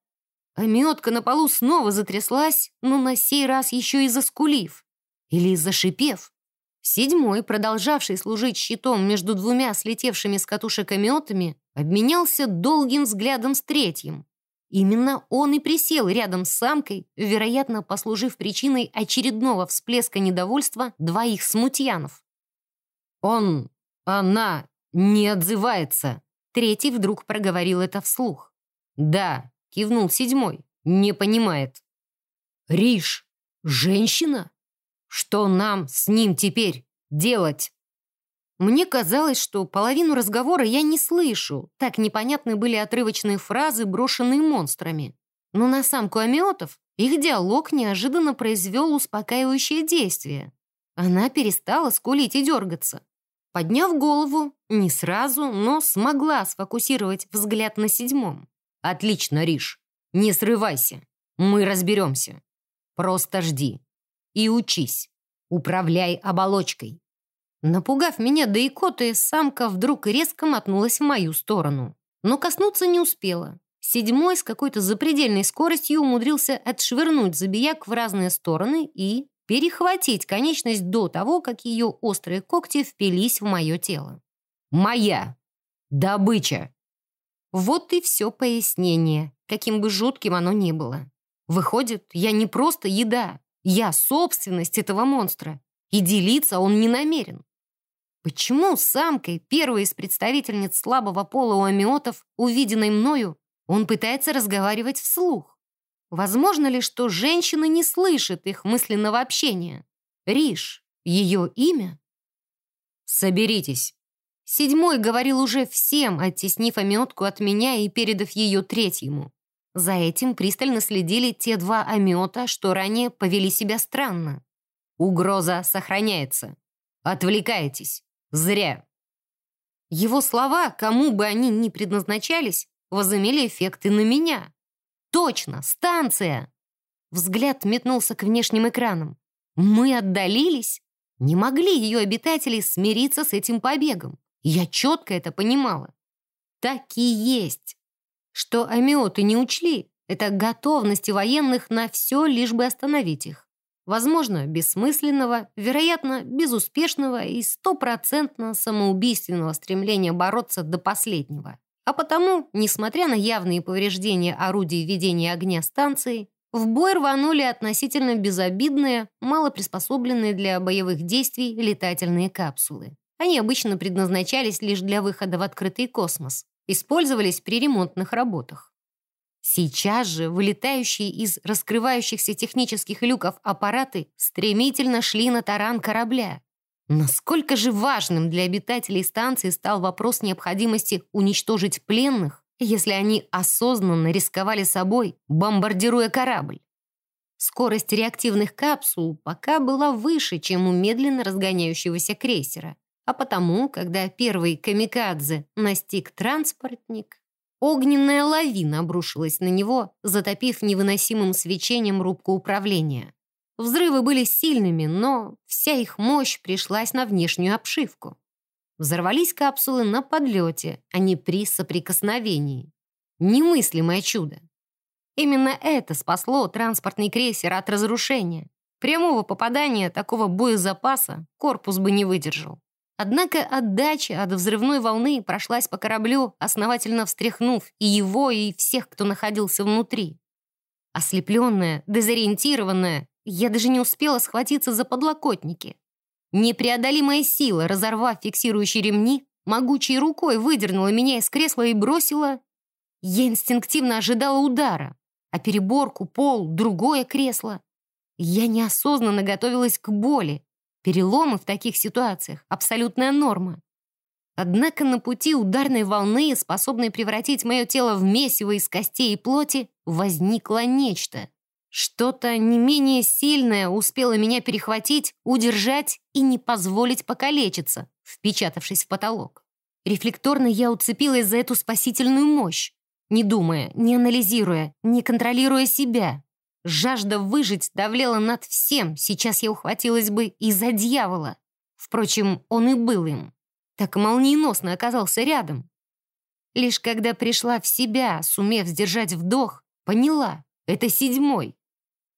Амиотка на полу снова затряслась, но на сей раз еще и заскулив. Или зашипев. Седьмой, продолжавший служить щитом между двумя слетевшими с катушек амиотами, обменялся долгим взглядом с третьим. Именно он и присел рядом с самкой, вероятно, послужив причиной очередного всплеска недовольства двоих смутьянов. «Он, она не отзывается!» Третий вдруг проговорил это вслух. «Да», — кивнул седьмой, — «не понимает». «Риш, женщина? Что нам с ним теперь делать?» Мне казалось, что половину разговора я не слышу, так непонятны были отрывочные фразы, брошенные монстрами. Но на самку амиотов их диалог неожиданно произвел успокаивающее действие. Она перестала скулить и дергаться. Подняв голову, не сразу, но смогла сфокусировать взгляд на седьмом. «Отлично, Риш. Не срывайся. Мы разберемся. Просто жди. И учись. Управляй оболочкой». Напугав меня до икоты, самка вдруг резко мотнулась в мою сторону. Но коснуться не успела. Седьмой с какой-то запредельной скоростью умудрился отшвырнуть забияк в разные стороны и перехватить конечность до того, как ее острые когти впились в мое тело. «Моя! Добыча!» Вот и все пояснение, каким бы жутким оно ни было. Выходит, я не просто еда, я собственность этого монстра, и делиться он не намерен. Почему самкой, первой из представительниц слабого пола у амиотов, увиденной мною, он пытается разговаривать вслух? Возможно ли, что женщина не слышит их мысленного общения? Риш, ее имя? Соберитесь. Седьмой говорил уже всем, оттеснив ометку от меня и передав ее третьему. За этим пристально следили те два омета, что ранее повели себя странно. Угроза сохраняется. Отвлекаетесь. Зря. Его слова, кому бы они ни предназначались, возымели эффекты на меня. Точно, станция! Взгляд метнулся к внешним экранам. Мы отдалились? Не могли ее обитатели смириться с этим побегом. Я четко это понимала. Так и есть. Что амиоты не учли, это готовности военных на все, лишь бы остановить их. Возможно, бессмысленного, вероятно, безуспешного и стопроцентно самоубийственного стремления бороться до последнего. А потому, несмотря на явные повреждения орудий ведения огня станции, в бой рванули относительно безобидные, мало приспособленные для боевых действий летательные капсулы. Они обычно предназначались лишь для выхода в открытый космос, использовались при ремонтных работах. Сейчас же вылетающие из раскрывающихся технических люков аппараты стремительно шли на таран корабля, Насколько же важным для обитателей станции стал вопрос необходимости уничтожить пленных, если они осознанно рисковали собой, бомбардируя корабль? Скорость реактивных капсул пока была выше, чем у медленно разгоняющегося крейсера. А потому, когда первый камикадзе настиг транспортник, огненная лавина обрушилась на него, затопив невыносимым свечением рубку управления. Взрывы были сильными, но вся их мощь пришлась на внешнюю обшивку. Взорвались капсулы на подлете, а не при соприкосновении. Немыслимое чудо. Именно это спасло транспортный крейсер от разрушения. Прямого попадания такого боезапаса корпус бы не выдержал. Однако отдача от взрывной волны прошлась по кораблю, основательно встряхнув и его, и всех, кто находился внутри. Ослепленная, дезориентированная, я даже не успела схватиться за подлокотники. Непреодолимая сила, разорвав фиксирующие ремни, могучей рукой выдернула меня из кресла и бросила... Я инстинктивно ожидала удара, а переборку, пол, другое кресло. Я неосознанно готовилась к боли. Переломы в таких ситуациях — абсолютная норма. Однако на пути ударной волны, способной превратить мое тело в месиво из костей и плоти, возникло нечто. Что-то не менее сильное успело меня перехватить, удержать и не позволить покалечиться, впечатавшись в потолок. Рефлекторно я уцепилась за эту спасительную мощь, не думая, не анализируя, не контролируя себя. Жажда выжить давлела над всем, сейчас я ухватилась бы и за дьявола. Впрочем, он и был им. Так молниеносно оказался рядом. Лишь когда пришла в себя, сумев сдержать вдох, поняла — это седьмой.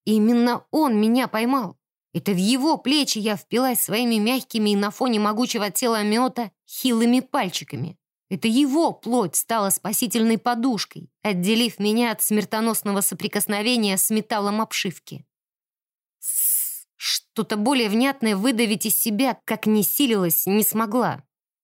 Именно он меня поймал. Это в его плечи я впилась своими мягкими и на фоне могучего тела мета хилыми пальчиками. Это его плоть стала спасительной подушкой, отделив меня от смертоносного соприкосновения с металлом обшивки. Что-то более внятное выдавить из себя, как не силилась, не смогла.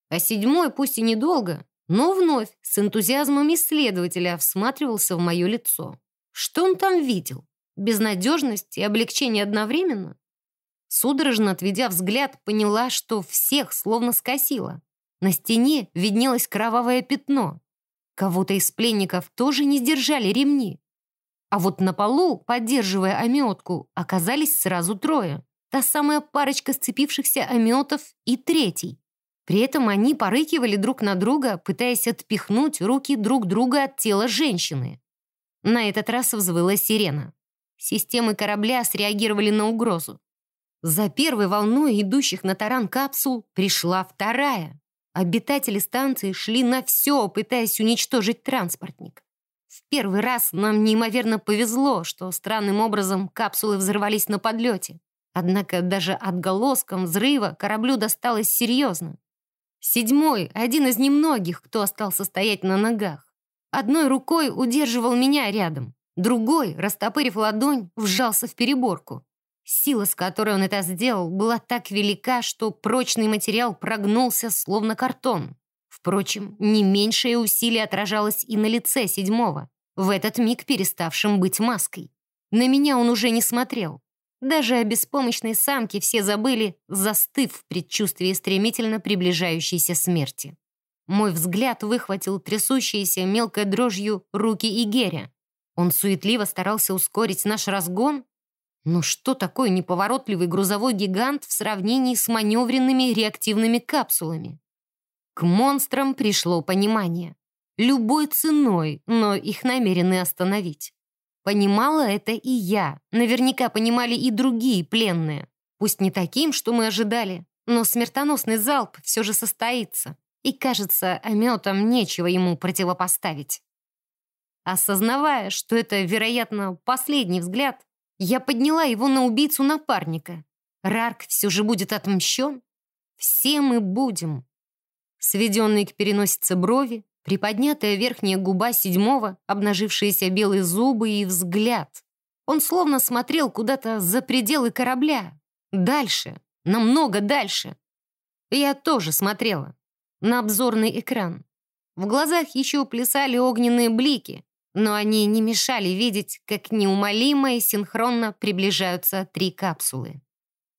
А седьмой, пусть и недолго, но вновь с энтузиазмом исследователя всматривался в мое лицо. Что он там видел? Безнадежность и облегчение одновременно? Судорожно отведя взгляд, поняла, что всех словно скосило. На стене виднелось кровавое пятно. Кого-то из пленников тоже не сдержали ремни. А вот на полу, поддерживая ометку, оказались сразу трое. Та самая парочка сцепившихся ометов и третий. При этом они порыкивали друг на друга, пытаясь отпихнуть руки друг друга от тела женщины. На этот раз взвыла сирена. Системы корабля среагировали на угрозу. За первой волной идущих на таран капсул пришла вторая. Обитатели станции шли на все, пытаясь уничтожить транспортник. В первый раз нам неимоверно повезло, что странным образом капсулы взорвались на подлете. Однако даже отголоском взрыва кораблю досталось серьезно. Седьмой — один из немногих, кто остался стоять на ногах. Одной рукой удерживал меня рядом. Другой, растопырив ладонь, вжался в переборку. Сила, с которой он это сделал, была так велика, что прочный материал прогнулся, словно картон. Впрочем, не меньшее усилие отражалось и на лице седьмого, в этот миг переставшим быть маской. На меня он уже не смотрел. Даже о беспомощной самке все забыли, застыв в предчувствии стремительно приближающейся смерти. Мой взгляд выхватил трясущиеся мелкой дрожью руки Игеря. Он суетливо старался ускорить наш разгон. Но что такое неповоротливый грузовой гигант в сравнении с маневренными реактивными капсулами? К монстрам пришло понимание. Любой ценой, но их намерены остановить. Понимала это и я. Наверняка понимали и другие пленные. Пусть не таким, что мы ожидали, но смертоносный залп все же состоится. И, кажется, ометом нечего ему противопоставить. Осознавая, что это, вероятно, последний взгляд, я подняла его на убийцу напарника. Рарк все же будет отмщен. Все мы будем. Сведенные к переносице брови, приподнятая верхняя губа седьмого, обнажившиеся белые зубы и взгляд. Он словно смотрел куда-то за пределы корабля. Дальше, намного дальше. Я тоже смотрела. На обзорный экран. В глазах еще плясали огненные блики, но они не мешали видеть, как неумолимо и синхронно приближаются три капсулы.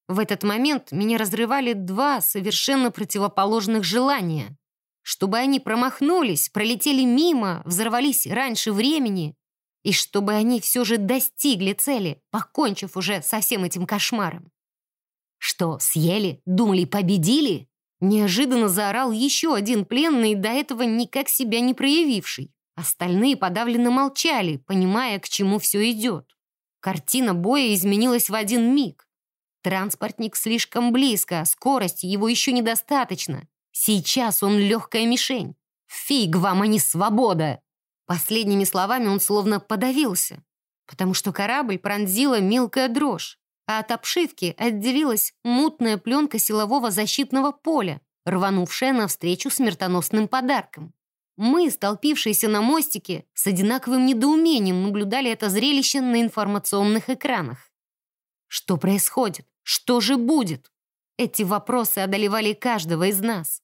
В этот момент меня разрывали два совершенно противоположных желания. Чтобы они промахнулись, пролетели мимо, взорвались раньше времени, и чтобы они все же достигли цели, покончив уже со всем этим кошмаром. «Что, съели? Думали, победили?» Неожиданно заорал еще один пленный, до этого никак себя не проявивший. Остальные подавленно молчали, понимая, к чему все идет. Картина боя изменилась в один миг. Транспортник слишком близко, скорости его еще недостаточно. Сейчас он легкая мишень. «Фиг вам, а не свобода!» Последними словами он словно подавился, потому что корабль пронзила мелкая дрожь, а от обшивки отделилась мутная пленка силового защитного поля, рванувшая навстречу смертоносным подарком. Мы, столпившиеся на мостике, с одинаковым недоумением наблюдали это зрелище на информационных экранах. Что происходит? Что же будет? Эти вопросы одолевали каждого из нас.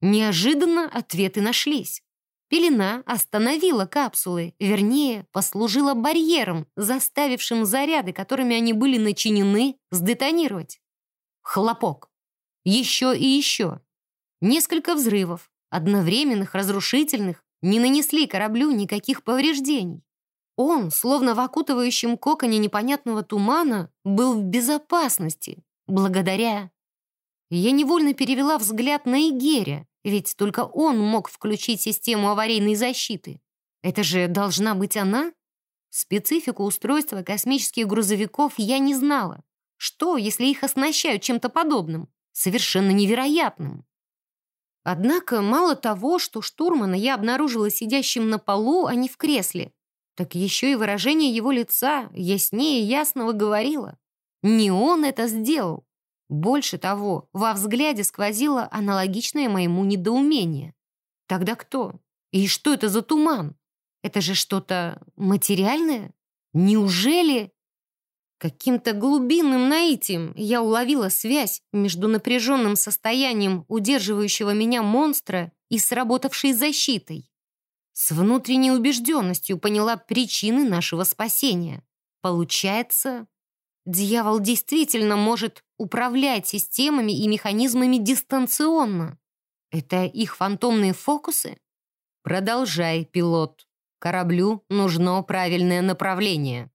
Неожиданно ответы нашлись. Пелена остановила капсулы, вернее, послужила барьером, заставившим заряды, которыми они были начинены, сдетонировать. Хлопок. Еще и еще. Несколько взрывов, одновременных, разрушительных, не нанесли кораблю никаких повреждений. Он, словно в окутывающем коконе непонятного тумана, был в безопасности, благодаря... Я невольно перевела взгляд на Игеря, ведь только он мог включить систему аварийной защиты. Это же должна быть она? Специфику устройства космических грузовиков я не знала. Что, если их оснащают чем-то подобным? Совершенно невероятным. Однако мало того, что штурмана я обнаружила сидящим на полу, а не в кресле, так еще и выражение его лица яснее ясного говорило. Не он это сделал. Больше того, во взгляде сквозило аналогичное моему недоумение. Тогда кто? И что это за туман? Это же что-то материальное? Неужели... Каким-то глубинным наитием я уловила связь между напряженным состоянием удерживающего меня монстра и сработавшей защитой. С внутренней убежденностью поняла причины нашего спасения. Получается, дьявол действительно может управлять системами и механизмами дистанционно. Это их фантомные фокусы? Продолжай, пилот. Кораблю нужно правильное направление.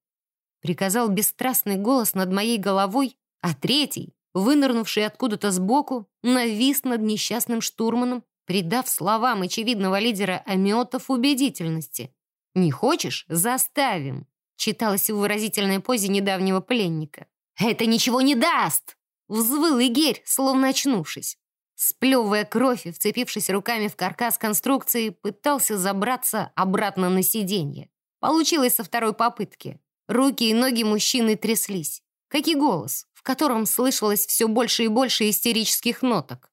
Приказал бесстрастный голос над моей головой, а третий, вынырнувший откуда-то сбоку, навис над несчастным штурманом придав словам очевидного лидера Амиотов убедительности. «Не хочешь? Заставим!» читалось в выразительной позе недавнего пленника. «Это ничего не даст!» Взвыл Игерь, словно очнувшись. Сплевывая кровь и вцепившись руками в каркас конструкции, пытался забраться обратно на сиденье. Получилось со второй попытки. Руки и ноги мужчины тряслись. Как и голос, в котором слышалось все больше и больше истерических ноток.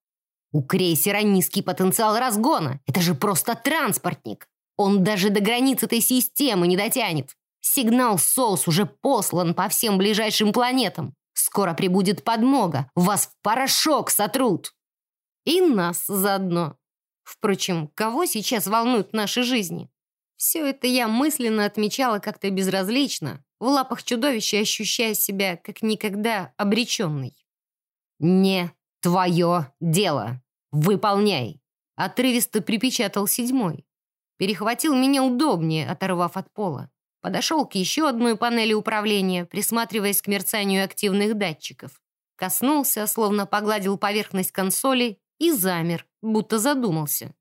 У крейсера низкий потенциал разгона. Это же просто транспортник. Он даже до границ этой системы не дотянет. Сигнал СОС уже послан по всем ближайшим планетам. Скоро прибудет подмога. Вас в порошок сотрут. И нас заодно. Впрочем, кого сейчас волнуют наши жизни? Все это я мысленно отмечала как-то безразлично, в лапах чудовища ощущая себя как никогда обреченной. «Не «Твое дело! Выполняй!» Отрывисто припечатал седьмой. Перехватил меня удобнее, оторвав от пола. Подошел к еще одной панели управления, присматриваясь к мерцанию активных датчиков. Коснулся, словно погладил поверхность консоли и замер, будто задумался.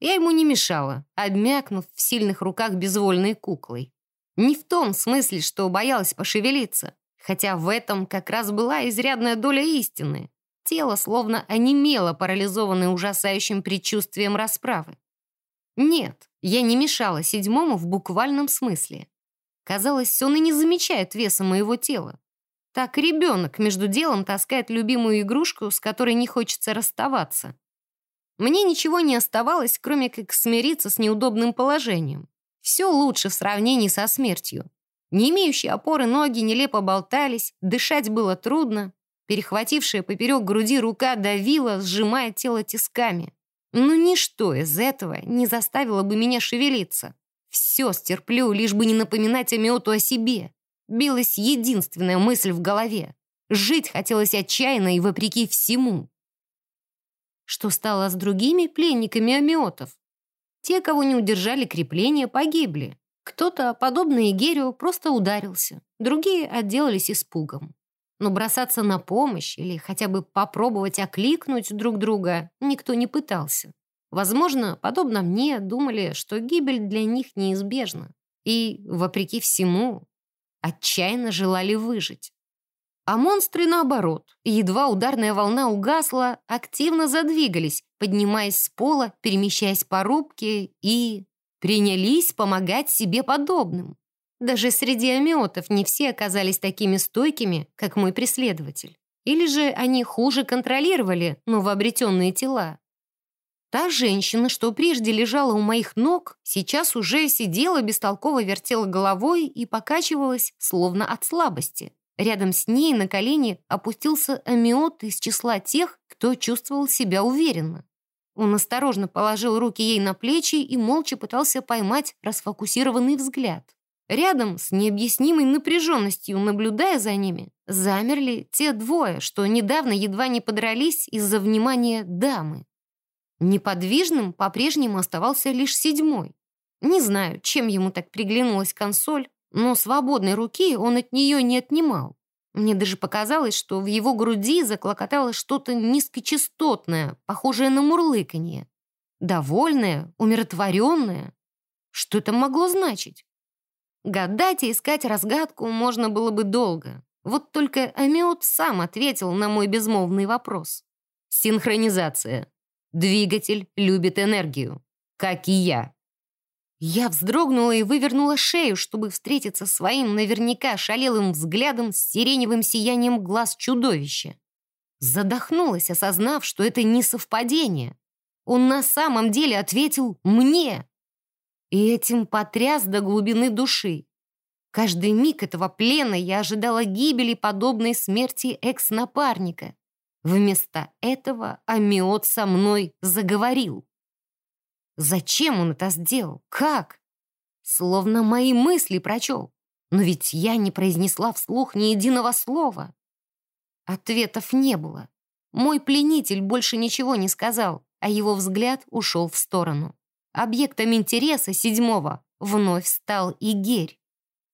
Я ему не мешала, обмякнув в сильных руках безвольной куклой. Не в том смысле, что боялась пошевелиться, хотя в этом как раз была изрядная доля истины. Тело словно онемело, парализованное ужасающим предчувствием расправы. Нет, я не мешала седьмому в буквальном смысле. Казалось, он и не замечает веса моего тела. Так ребенок между делом таскает любимую игрушку, с которой не хочется расставаться. Мне ничего не оставалось, кроме как смириться с неудобным положением. Все лучше в сравнении со смертью. Не имеющие опоры ноги нелепо болтались, дышать было трудно, Перехватившая поперек груди рука давила, сжимая тело тисками. Но ничто из этого не заставило бы меня шевелиться. Все стерплю, лишь бы не напоминать Амиоту о себе. Билась единственная мысль в голове. Жить хотелось отчаянно и вопреки всему. Что стало с другими пленниками Амиотов? Те, кого не удержали крепления, погибли. Кто-то, подобно Игерию, просто ударился. Другие отделались испугом но бросаться на помощь или хотя бы попробовать окликнуть друг друга никто не пытался. Возможно, подобно мне, думали, что гибель для них неизбежна. И, вопреки всему, отчаянно желали выжить. А монстры, наоборот, едва ударная волна угасла, активно задвигались, поднимаясь с пола, перемещаясь по рубке и... принялись помогать себе подобным. Даже среди амиотов не все оказались такими стойкими, как мой преследователь. Или же они хуже контролировали новообретенные тела? Та женщина, что прежде лежала у моих ног, сейчас уже сидела, бестолково вертела головой и покачивалась, словно от слабости. Рядом с ней на колени опустился амиот из числа тех, кто чувствовал себя уверенно. Он осторожно положил руки ей на плечи и молча пытался поймать расфокусированный взгляд. Рядом, с необъяснимой напряженностью, наблюдая за ними, замерли те двое, что недавно едва не подрались из-за внимания дамы. Неподвижным по-прежнему оставался лишь седьмой. Не знаю, чем ему так приглянулась консоль, но свободной руки он от нее не отнимал. Мне даже показалось, что в его груди заклокотало что-то низкочастотное, похожее на мурлыканье. Довольное, умиротворенное. Что это могло значить? Гадать и искать разгадку можно было бы долго. Вот только Амиот сам ответил на мой безмолвный вопрос. Синхронизация. Двигатель любит энергию. Как и я. Я вздрогнула и вывернула шею, чтобы встретиться своим наверняка шалелым взглядом с сиреневым сиянием глаз чудовища. Задохнулась, осознав, что это не совпадение. Он на самом деле ответил «мне» и этим потряс до глубины души. Каждый миг этого плена я ожидала гибели, подобной смерти экс-напарника. Вместо этого Амиот со мной заговорил. Зачем он это сделал? Как? Словно мои мысли прочел. Но ведь я не произнесла вслух ни единого слова. Ответов не было. Мой пленитель больше ничего не сказал, а его взгляд ушел в сторону. Объектом интереса седьмого вновь стал Игерь.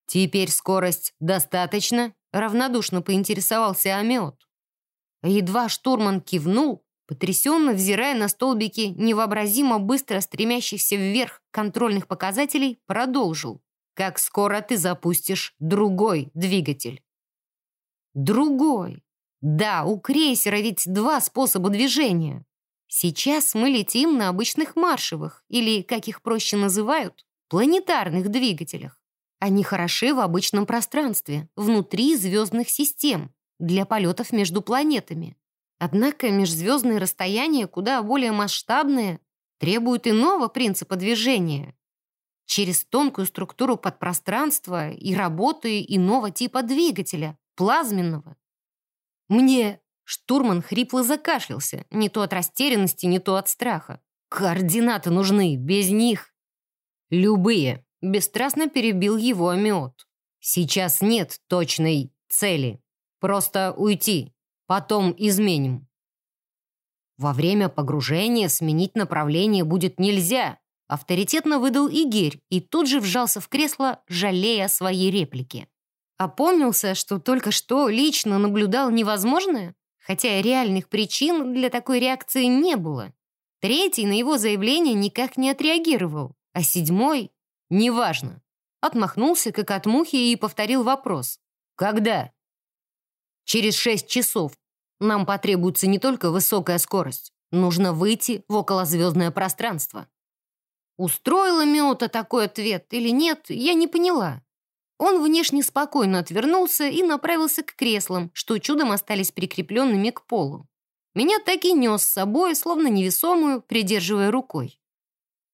«Теперь скорость достаточно?» — равнодушно поинтересовался Амиот. Едва штурман кивнул, потрясенно взирая на столбики невообразимо быстро стремящихся вверх контрольных показателей, продолжил. «Как скоро ты запустишь другой двигатель?» «Другой?» Да, у крейсера ведь два способа движения. Сейчас мы летим на обычных маршевых, или, как их проще называют, планетарных двигателях. Они хороши в обычном пространстве, внутри звездных систем, для полетов между планетами. Однако межзвездные расстояния куда более масштабные, требуют иного принципа движения. Через тонкую структуру подпространства и работы иного типа двигателя, плазменного. Мне Штурман хрипло закашлялся, не то от растерянности, не то от страха. «Координаты нужны, без них...» «Любые», — бесстрастно перебил его амиот. «Сейчас нет точной цели. Просто уйти. Потом изменим». Во время погружения сменить направление будет нельзя, авторитетно выдал Игерь и тут же вжался в кресло, жалея о своей реплике. Опомнился, что только что лично наблюдал невозможное? хотя реальных причин для такой реакции не было. Третий на его заявление никак не отреагировал, а седьмой — неважно. Отмахнулся, как от мухи, и повторил вопрос. «Когда?» «Через шесть часов. Нам потребуется не только высокая скорость. Нужно выйти в околозвездное пространство». Устроила Миота такой ответ или нет, я не поняла. Он внешне спокойно отвернулся и направился к креслам, что чудом остались прикрепленными к полу. Меня так и нес с собой, словно невесомую, придерживая рукой.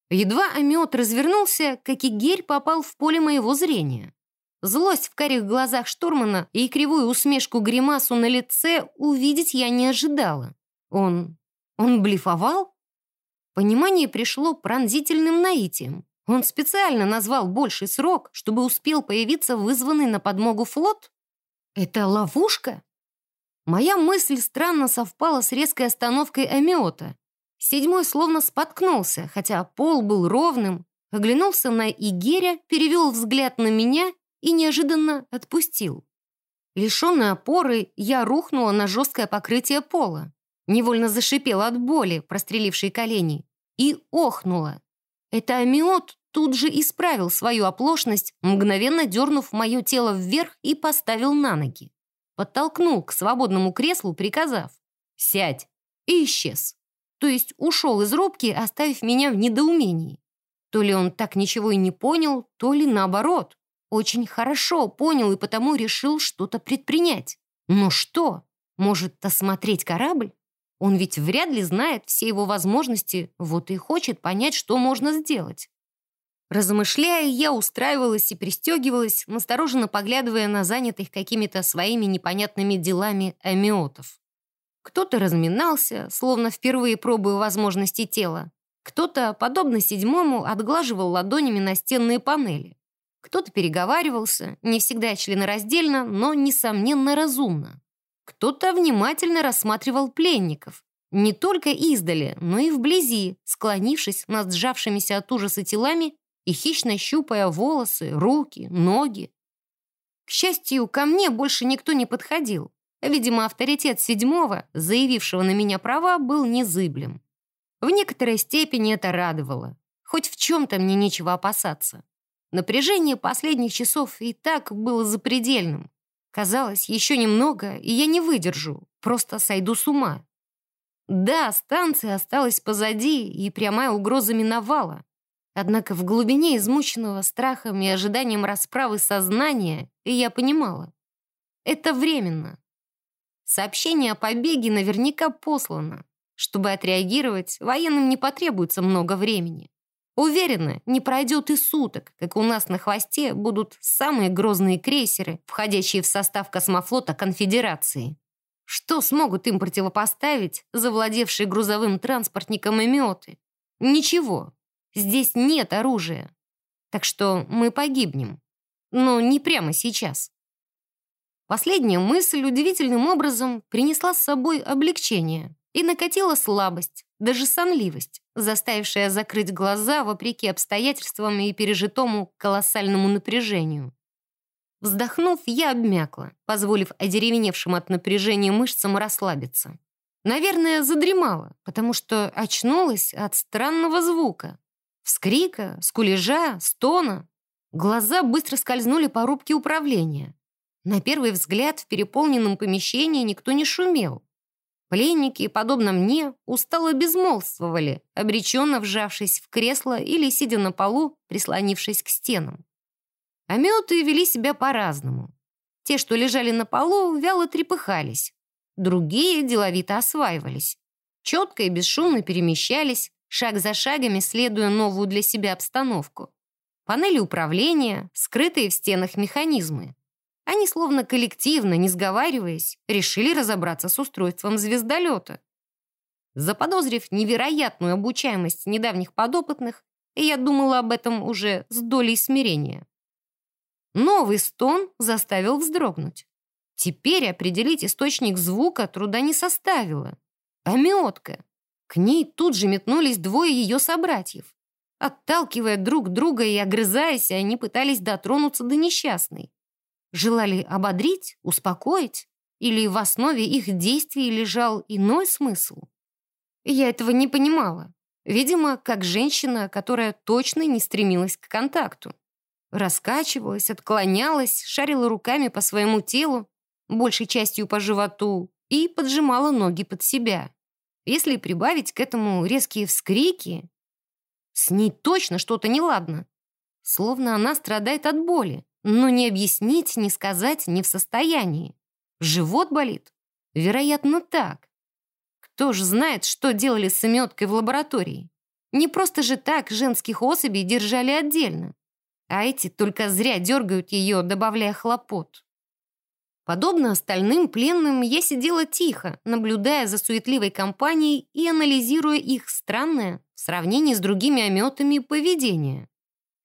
Едва Амиот развернулся, как и герь попал в поле моего зрения. Злость в карих глазах штурмана и кривую усмешку гримасу на лице увидеть я не ожидала. Он... он блефовал? Понимание пришло пронзительным наитием. Он специально назвал больший срок, чтобы успел появиться вызванный на подмогу флот? Это ловушка? Моя мысль странно совпала с резкой остановкой Амиота. Седьмой словно споткнулся, хотя пол был ровным, оглянулся на Игеря, перевел взгляд на меня и неожиданно отпустил. Лишенная опоры, я рухнула на жесткое покрытие пола. Невольно зашипела от боли, прострелившей колени, и охнула. Это амиот тут же исправил свою оплошность, мгновенно дернув мое тело вверх и поставил на ноги. Подтолкнул к свободному креслу, приказав «Сядь!» и исчез. То есть ушел из рубки, оставив меня в недоумении. То ли он так ничего и не понял, то ли наоборот. Очень хорошо понял и потому решил что-то предпринять. Но что? Может, осмотреть корабль? Он ведь вряд ли знает все его возможности, вот и хочет понять, что можно сделать. Размышляя, я устраивалась и пристегивалась, настороженно поглядывая на занятых какими-то своими непонятными делами амиотов. Кто-то разминался, словно впервые пробуя возможности тела. Кто-то, подобно седьмому, отглаживал ладонями настенные панели. Кто-то переговаривался, не всегда членораздельно, но, несомненно, разумно. Кто-то внимательно рассматривал пленников, не только издали, но и вблизи, склонившись над сжавшимися от ужаса телами и хищно щупая волосы, руки, ноги. К счастью, ко мне больше никто не подходил. Видимо, авторитет седьмого, заявившего на меня права, был незыблем. В некоторой степени это радовало. Хоть в чем-то мне нечего опасаться. Напряжение последних часов и так было запредельным. Казалось, еще немного, и я не выдержу, просто сойду с ума. Да, станция осталась позади, и прямая угроза миновала. Однако в глубине измученного страхом и ожиданием расправы сознания я понимала. Это временно. Сообщение о побеге наверняка послано. Чтобы отреагировать, военным не потребуется много времени. Уверена, не пройдет и суток, как у нас на хвосте будут самые грозные крейсеры, входящие в состав космофлота Конфедерации. Что смогут им противопоставить завладевшие грузовым транспортником эмиоты? Ничего. Здесь нет оружия. Так что мы погибнем. Но не прямо сейчас. Последняя мысль удивительным образом принесла с собой облегчение и накатила слабость, даже сонливость, заставившая закрыть глаза вопреки обстоятельствам и пережитому колоссальному напряжению. Вздохнув, я обмякла, позволив одеревеневшим от напряжения мышцам расслабиться. Наверное, задремала, потому что очнулась от странного звука. Вскрика, скулежа, стона. Глаза быстро скользнули по рубке управления. На первый взгляд в переполненном помещении никто не шумел. Пленники, подобно мне, устало безмолвствовали, обреченно вжавшись в кресло или сидя на полу, прислонившись к стенам. А меты вели себя по-разному. Те, что лежали на полу, вяло трепыхались. Другие деловито осваивались. Четко и бесшумно перемещались, шаг за шагами следуя новую для себя обстановку. Панели управления, скрытые в стенах механизмы. Они словно коллективно, не сговариваясь, решили разобраться с устройством звездолета. Заподозрив невероятную обучаемость недавних подопытных, я думала об этом уже с долей смирения. Новый стон заставил вздрогнуть. Теперь определить источник звука труда не составило. Ометка. К ней тут же метнулись двое ее собратьев. Отталкивая друг друга и огрызаясь, они пытались дотронуться до несчастной. Желали ободрить, успокоить? Или в основе их действий лежал иной смысл? Я этого не понимала. Видимо, как женщина, которая точно не стремилась к контакту. Раскачивалась, отклонялась, шарила руками по своему телу, большей частью по животу, и поджимала ноги под себя. Если прибавить к этому резкие вскрики, с ней точно что-то неладно. Словно она страдает от боли но не объяснить, не сказать не в состоянии. Живот болит? Вероятно, так. Кто ж знает, что делали с ометкой в лаборатории? Не просто же так женских особей держали отдельно. А эти только зря дергают ее, добавляя хлопот. Подобно остальным пленным, я сидела тихо, наблюдая за суетливой компанией и анализируя их странное в сравнении с другими ометами поведение.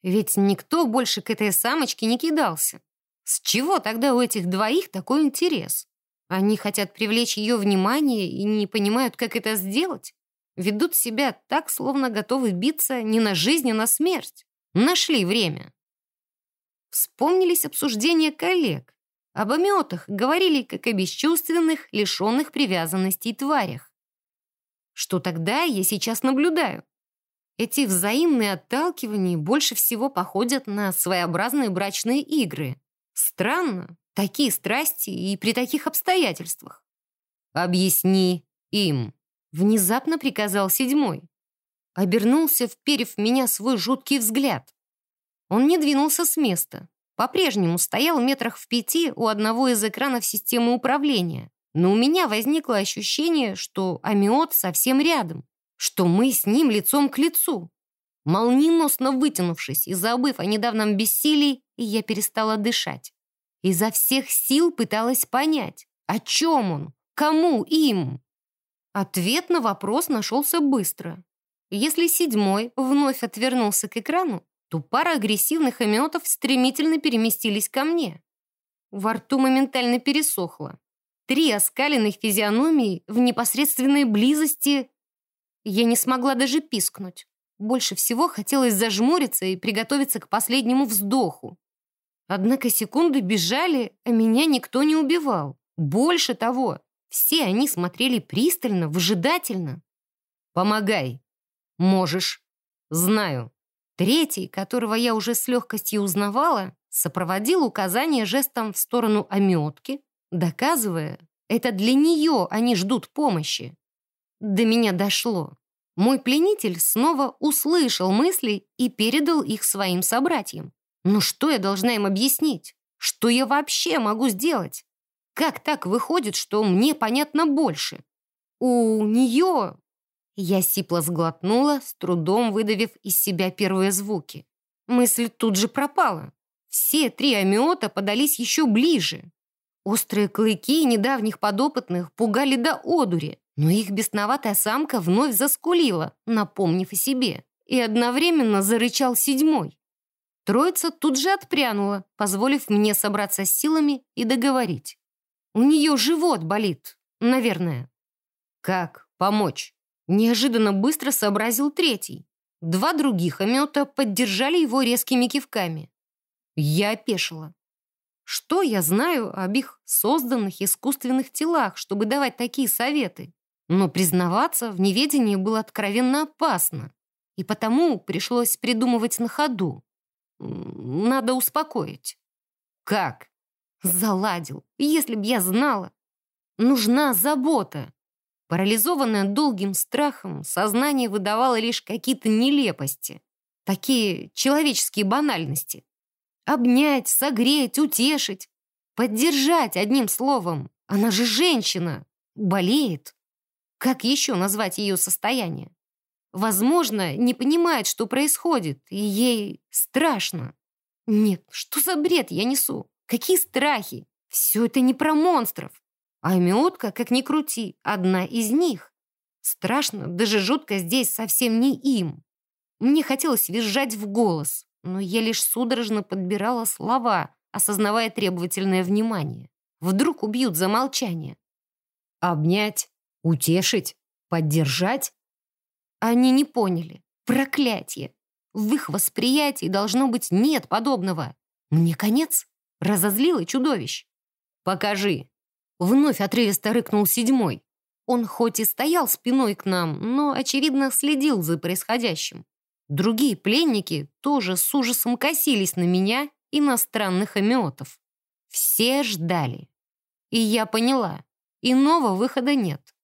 Ведь никто больше к этой самочке не кидался. С чего тогда у этих двоих такой интерес? Они хотят привлечь ее внимание и не понимают, как это сделать. Ведут себя так, словно готовы биться не на жизнь, а на смерть. Нашли время. Вспомнились обсуждения коллег. Об ометах говорили как о бесчувственных, лишенных привязанностей тварях. Что тогда я сейчас наблюдаю? Эти взаимные отталкивания больше всего походят на своеобразные брачные игры. Странно, такие страсти и при таких обстоятельствах. «Объясни им», — внезапно приказал седьмой. Обернулся, вперев в меня свой жуткий взгляд. Он не двинулся с места. По-прежнему стоял метрах в пяти у одного из экранов системы управления, но у меня возникло ощущение, что амиот совсем рядом, что мы с ним лицом к лицу. Молниеносно вытянувшись и забыв о недавнем бессилии, я перестала дышать. Изо всех сил пыталась понять, о чем он, кому им. Ответ на вопрос нашелся быстро. Если седьмой вновь отвернулся к экрану, то пара агрессивных амиотов стремительно переместились ко мне. Во рту моментально пересохло. Три оскаленных физиономии в непосредственной близости. Я не смогла даже пискнуть. Больше всего хотелось зажмуриться и приготовиться к последнему вздоху. Однако секунды бежали, а меня никто не убивал. Больше того, все они смотрели пристально, выжидательно. «Помогай. Можешь. Знаю». Третий, которого я уже с легкостью узнавала, сопроводил указание жестом в сторону ометки, доказывая, это для нее они ждут помощи. До меня дошло. Мой пленитель снова услышал мысли и передал их своим собратьям. Но что я должна им объяснить? Что я вообще могу сделать? Как так выходит, что мне понятно больше? У нее... Я сипло сглотнула, с трудом выдавив из себя первые звуки. Мысль тут же пропала. Все три амиота подались еще ближе. Острые клыки недавних подопытных пугали до одури. Но их бесноватая самка вновь заскулила, напомнив о себе, и одновременно зарычал седьмой. Троица тут же отпрянула, позволив мне собраться с силами и договорить. У нее живот болит, наверное. Как помочь? Неожиданно быстро сообразил третий. Два других омета поддержали его резкими кивками. Я опешила. Что я знаю об их созданных искусственных телах, чтобы давать такие советы? Но признаваться в неведении было откровенно опасно, и потому пришлось придумывать на ходу. Надо успокоить. Как? Заладил. Если б я знала. Нужна забота. Парализованная долгим страхом, сознание выдавало лишь какие-то нелепости. Такие человеческие банальности. Обнять, согреть, утешить. Поддержать одним словом. Она же женщина. Болеет. Как еще назвать ее состояние? Возможно, не понимает, что происходит, и ей страшно. Нет, что за бред я несу? Какие страхи? Все это не про монстров. А Миотка, как ни крути, одна из них. Страшно, даже жутко здесь совсем не им. Мне хотелось визжать в голос, но я лишь судорожно подбирала слова, осознавая требовательное внимание. Вдруг убьют за молчание. Обнять, Утешить? Поддержать? Они не поняли. Проклятие. В их восприятии должно быть нет подобного. Мне конец? Разозлило чудовищ. Покажи. Вновь отрывисто рыкнул седьмой. Он хоть и стоял спиной к нам, но, очевидно, следил за происходящим. Другие пленники тоже с ужасом косились на меня и на странных амиотов. Все ждали. И я поняла, иного выхода нет.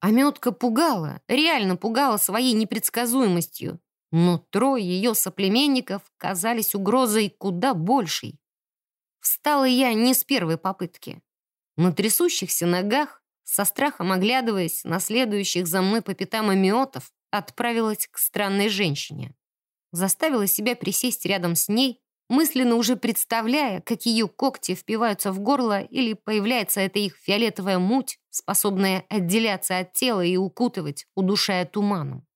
Ометка пугала, реально пугала своей непредсказуемостью, но трое ее соплеменников казались угрозой куда большей. Встала я не с первой попытки. На трясущихся ногах, со страхом оглядываясь на следующих за мной по пятам амиотов, отправилась к странной женщине. Заставила себя присесть рядом с ней мысленно уже представляя, как ее когти впиваются в горло или появляется эта их фиолетовая муть, способная отделяться от тела и укутывать, удушая туманом.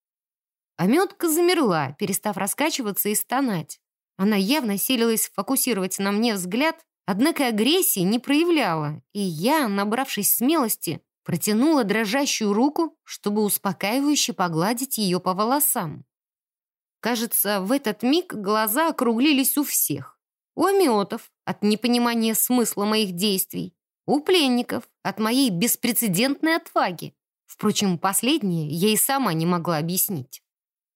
Ометка замерла, перестав раскачиваться и стонать. Она явно силилась фокусировать на мне взгляд, однако агрессии не проявляла, и я, набравшись смелости, протянула дрожащую руку, чтобы успокаивающе погладить ее по волосам. Кажется, в этот миг глаза округлились у всех. У амиотов от непонимания смысла моих действий, у пленников от моей беспрецедентной отваги. Впрочем, последнее я и сама не могла объяснить.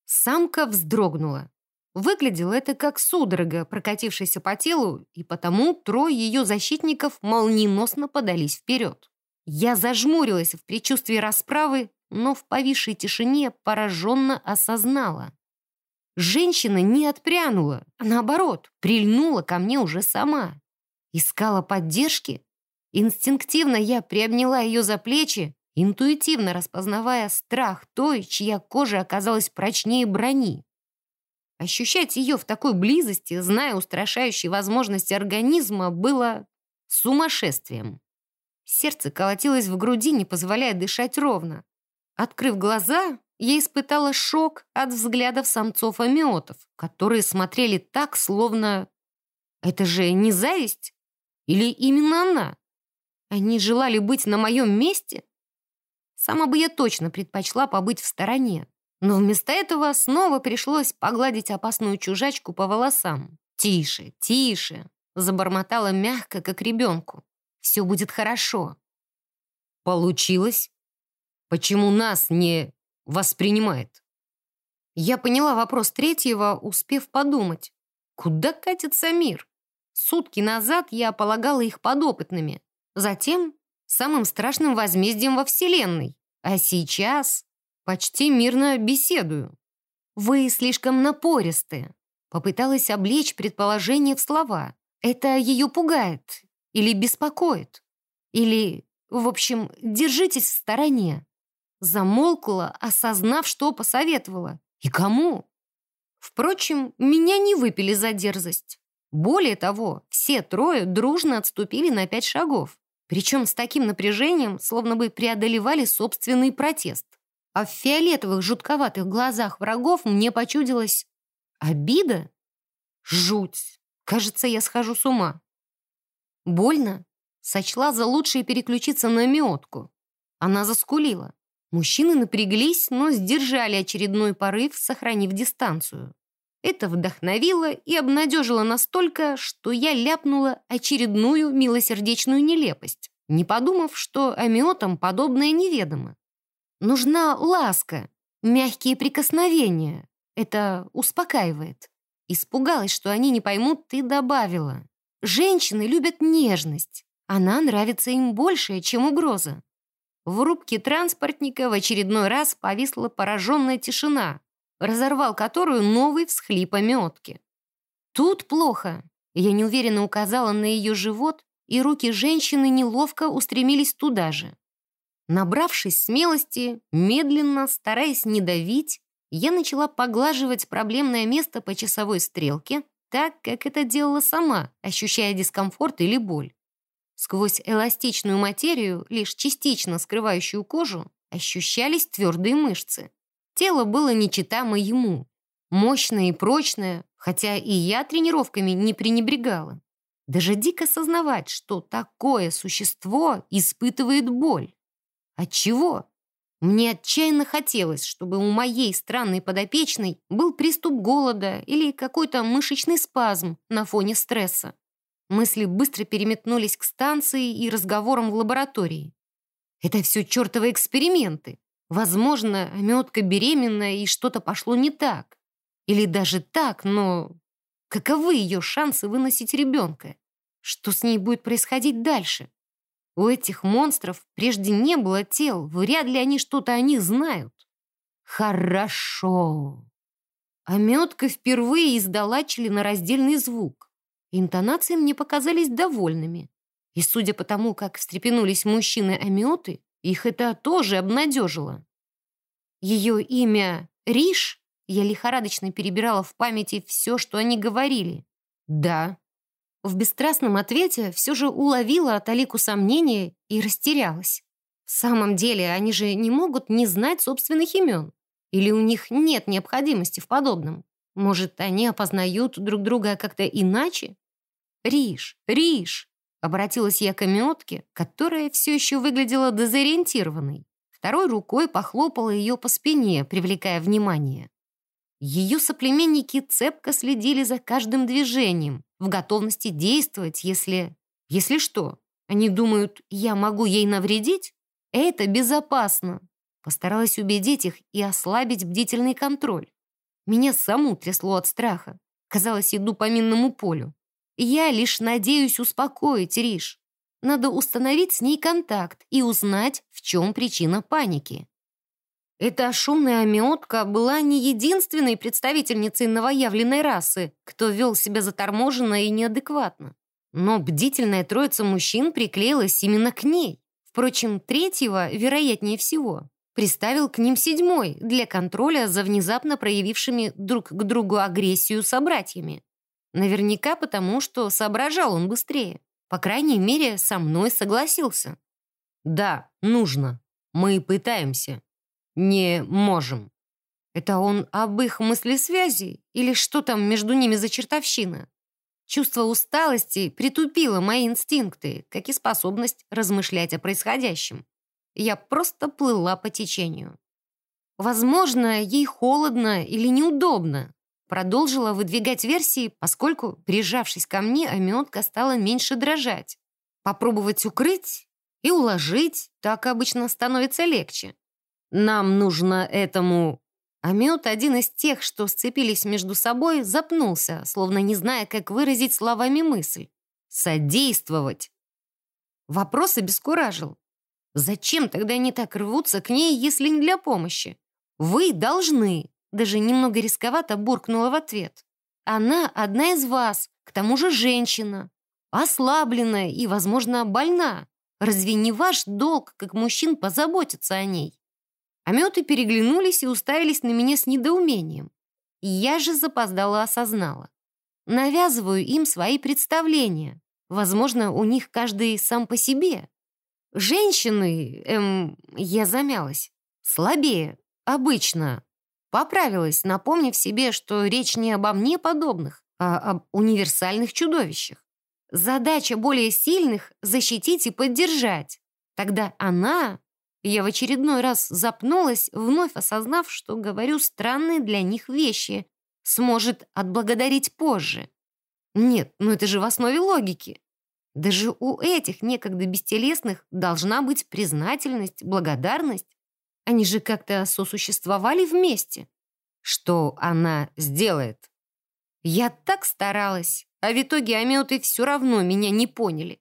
Самка вздрогнула. Выглядело это как судорога, прокатившаяся по телу, и потому трое ее защитников молниеносно подались вперед. Я зажмурилась в предчувствии расправы, но в повисшей тишине пораженно осознала. Женщина не отпрянула, а наоборот, прильнула ко мне уже сама. Искала поддержки? Инстинктивно я приобняла ее за плечи, интуитивно распознавая страх той, чья кожа оказалась прочнее брони. Ощущать ее в такой близости, зная устрашающие возможности организма, было сумасшествием. Сердце колотилось в груди, не позволяя дышать ровно. Открыв глаза, я испытала шок от взглядов самцов-амиотов, которые смотрели так, словно... Это же не зависть? Или именно она? Они желали быть на моем месте? Сама бы я точно предпочла побыть в стороне. Но вместо этого снова пришлось погладить опасную чужачку по волосам. «Тише, тише!» Забормотала мягко, как ребенку. «Все будет хорошо». «Получилось? Почему нас не воспринимает?» Я поняла вопрос третьего, успев подумать. Куда катится мир? Сутки назад я полагала их подопытными. Затем самым страшным возмездием во Вселенной. А сейчас Почти мирно беседую. Вы слишком напористы. Попыталась облечь предположение в слова. Это ее пугает или беспокоит. Или, в общем, держитесь в стороне. Замолкла, осознав, что посоветовала. И кому? Впрочем, меня не выпили за дерзость. Более того, все трое дружно отступили на пять шагов. Причем с таким напряжением, словно бы преодолевали собственный протест а в фиолетовых жутковатых глазах врагов мне почудилась обида? Жуть! Кажется, я схожу с ума. Больно? Сочла за лучшее переключиться на миотку. Она заскулила. Мужчины напряглись, но сдержали очередной порыв, сохранив дистанцию. Это вдохновило и обнадежило настолько, что я ляпнула очередную милосердечную нелепость, не подумав, что амиотам подобное неведомо. Нужна ласка, мягкие прикосновения. Это успокаивает. Испугалась, что они не поймут, ты добавила. Женщины любят нежность. Она нравится им больше, чем угроза. В рубке транспортника в очередной раз повисла пораженная тишина, разорвал которую новый всхлип ометки. Тут плохо. Я неуверенно указала на ее живот, и руки женщины неловко устремились туда же. Набравшись смелости, медленно, стараясь не давить, я начала поглаживать проблемное место по часовой стрелке, так, как это делала сама, ощущая дискомфорт или боль. Сквозь эластичную материю, лишь частично скрывающую кожу, ощущались твердые мышцы. Тело было нечитамо ему, мощное и прочное, хотя и я тренировками не пренебрегала. Даже дико сознавать, что такое существо испытывает боль. От чего? Мне отчаянно хотелось, чтобы у моей странной подопечной был приступ голода или какой-то мышечный спазм на фоне стресса. Мысли быстро переметнулись к станции и разговорам в лаборатории. Это все чертовы эксперименты. Возможно, ометка беременная и что-то пошло не так. Или даже так, но каковы ее шансы выносить ребенка? Что с ней будет происходить дальше? У этих монстров прежде не было тел, вряд ли они что-то о них знают. Хорошо. Ометка впервые издала членораздельный звук. Интонации мне показались довольными. И судя по тому, как встрепенулись мужчины-ометы, их это тоже обнадежило. Ее имя Риш, я лихорадочно перебирала в памяти все, что они говорили. Да, в бесстрастном ответе все же уловила талику сомнения и растерялась. В самом деле, они же не могут не знать собственных имен. Или у них нет необходимости в подобном? Может, они опознают друг друга как-то иначе? «Риш, Риш!» — обратилась я к ометке, которая все еще выглядела дезориентированной. Второй рукой похлопала ее по спине, привлекая внимание. Ее соплеменники цепко следили за каждым движением, в готовности действовать, если... Если что? Они думают, я могу ей навредить? Это безопасно. Постаралась убедить их и ослабить бдительный контроль. Меня саму трясло от страха. Казалось, иду по минному полю. Я лишь надеюсь успокоить Риш. Надо установить с ней контакт и узнать, в чем причина паники. Эта шумная амиотка была не единственной представительницей новоявленной расы, кто вел себя заторможенно и неадекватно. Но бдительная троица мужчин приклеилась именно к ней. Впрочем, третьего, вероятнее всего, приставил к ним седьмой для контроля за внезапно проявившими друг к другу агрессию собратьями. Наверняка потому, что соображал он быстрее. По крайней мере, со мной согласился. «Да, нужно. Мы пытаемся. Не можем». Это он об их мыслесвязи или что там между ними за чертовщина? Чувство усталости притупило мои инстинкты, как и способность размышлять о происходящем. Я просто плыла по течению. Возможно, ей холодно или неудобно. Продолжила выдвигать версии, поскольку, прижавшись ко мне, ометка стала меньше дрожать. Попробовать укрыть и уложить так обычно становится легче. Нам нужно этому... Амет, один из тех, что сцепились между собой, запнулся, словно не зная, как выразить словами мысль. «Содействовать». Вопрос обескуражил. Зачем тогда они так рвутся к ней, если не для помощи? Вы должны. Даже немного рисковато буркнула в ответ. Она одна из вас, к тому же женщина. Ослабленная и, возможно, больна. Разве не ваш долг, как мужчин, позаботиться о ней? Ометы переглянулись и уставились на меня с недоумением. Я же запоздала осознала. Навязываю им свои представления. Возможно, у них каждый сам по себе. Женщины, эм, я замялась, слабее, обычно. Поправилась, напомнив себе, что речь не обо мне подобных, а об универсальных чудовищах. Задача более сильных — защитить и поддержать. Тогда она... Я в очередной раз запнулась, вновь осознав, что говорю странные для них вещи. Сможет отблагодарить позже. Нет, ну это же в основе логики. Даже у этих некогда бестелесных должна быть признательность, благодарность. Они же как-то сосуществовали вместе. Что она сделает? Я так старалась, а в итоге ометы все равно меня не поняли.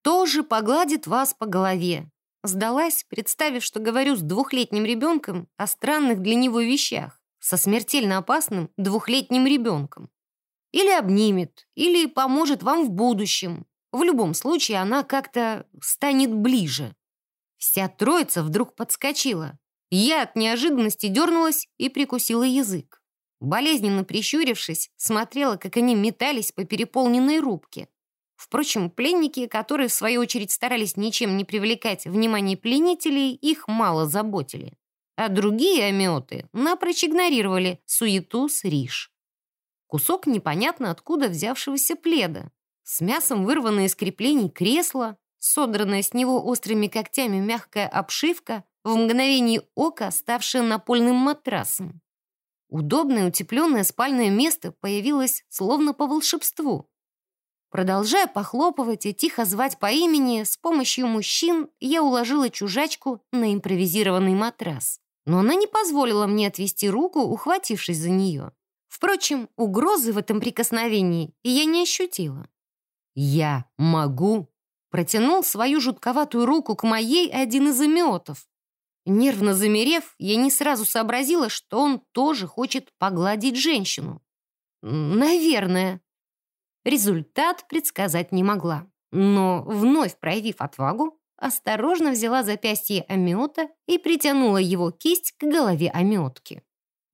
Тоже погладит вас по голове. Сдалась, представив, что говорю с двухлетним ребенком о странных для него вещах, со смертельно опасным двухлетним ребенком. Или обнимет, или поможет вам в будущем, в любом случае она как-то станет ближе. Вся троица вдруг подскочила. Я от неожиданности дернулась и прикусила язык. Болезненно прищурившись, смотрела, как они метались по переполненной рубке. Впрочем, пленники, которые в свою очередь старались ничем не привлекать внимание пленителей, их мало заботили. А другие ометы напрочь игнорировали суету с риш. Кусок непонятно откуда взявшегося пледа, с мясом вырванное из креплений кресло, содранная с него острыми когтями мягкая обшивка, в мгновение ока ставшая напольным матрасом. Удобное утепленное спальное место появилось словно по волшебству. Продолжая похлопывать и тихо звать по имени, с помощью мужчин я уложила чужачку на импровизированный матрас. Но она не позволила мне отвести руку, ухватившись за нее. Впрочем, угрозы в этом прикосновении я не ощутила. «Я могу?» Протянул свою жутковатую руку к моей один из иметов. Нервно замерев, я не сразу сообразила, что он тоже хочет погладить женщину. Наверное. Результат предсказать не могла. Но, вновь проявив отвагу, осторожно взяла запястье Амиота и притянула его кисть к голове Амиотки.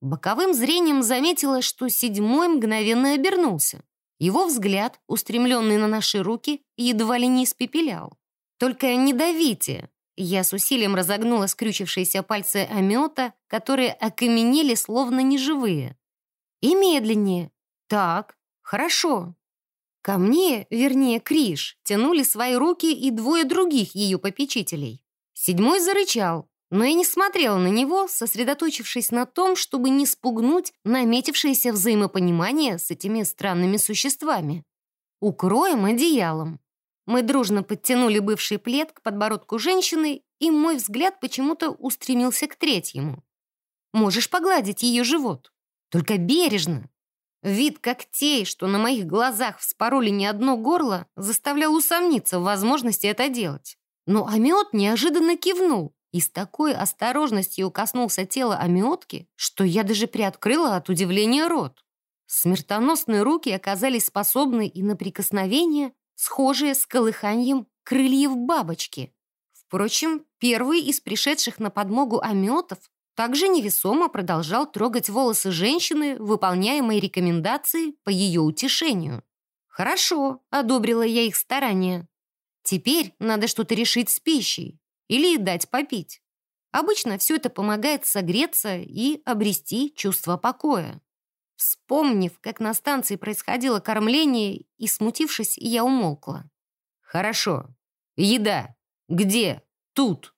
Боковым зрением заметила, что седьмой мгновенно обернулся. Его взгляд, устремленный на наши руки, едва ли не испепелял. «Только не давите!» Я с усилием разогнула скрючившиеся пальцы омета, которые окаменели, словно неживые. «И медленнее. Так, хорошо». Ко мне, вернее, Криш, тянули свои руки и двое других ее попечителей. Седьмой зарычал, но я не смотрела на него, сосредоточившись на том, чтобы не спугнуть наметившееся взаимопонимание с этими странными существами. «Укроем одеялом». Мы дружно подтянули бывший плед к подбородку женщины, и мой взгляд почему-то устремился к третьему. «Можешь погладить ее живот, только бережно». Вид когтей, что на моих глазах вспороли не одно горло, заставлял усомниться в возможности это делать. Но Амиот неожиданно кивнул, и с такой осторожностью коснулся тела омиотки, что я даже приоткрыла от удивления рот. Смертоносные руки оказались способны и на прикосновение, схожее с колыханием крыльев бабочки. Впрочем, первый из пришедших на подмогу ометов также невесомо продолжал трогать волосы женщины, выполняя мои рекомендации по ее утешению. «Хорошо», — одобрила я их старания. «Теперь надо что-то решить с пищей или дать попить. Обычно все это помогает согреться и обрести чувство покоя». Вспомнив, как на станции происходило кормление, и смутившись, я умолкла. «Хорошо. Еда. Где? Тут».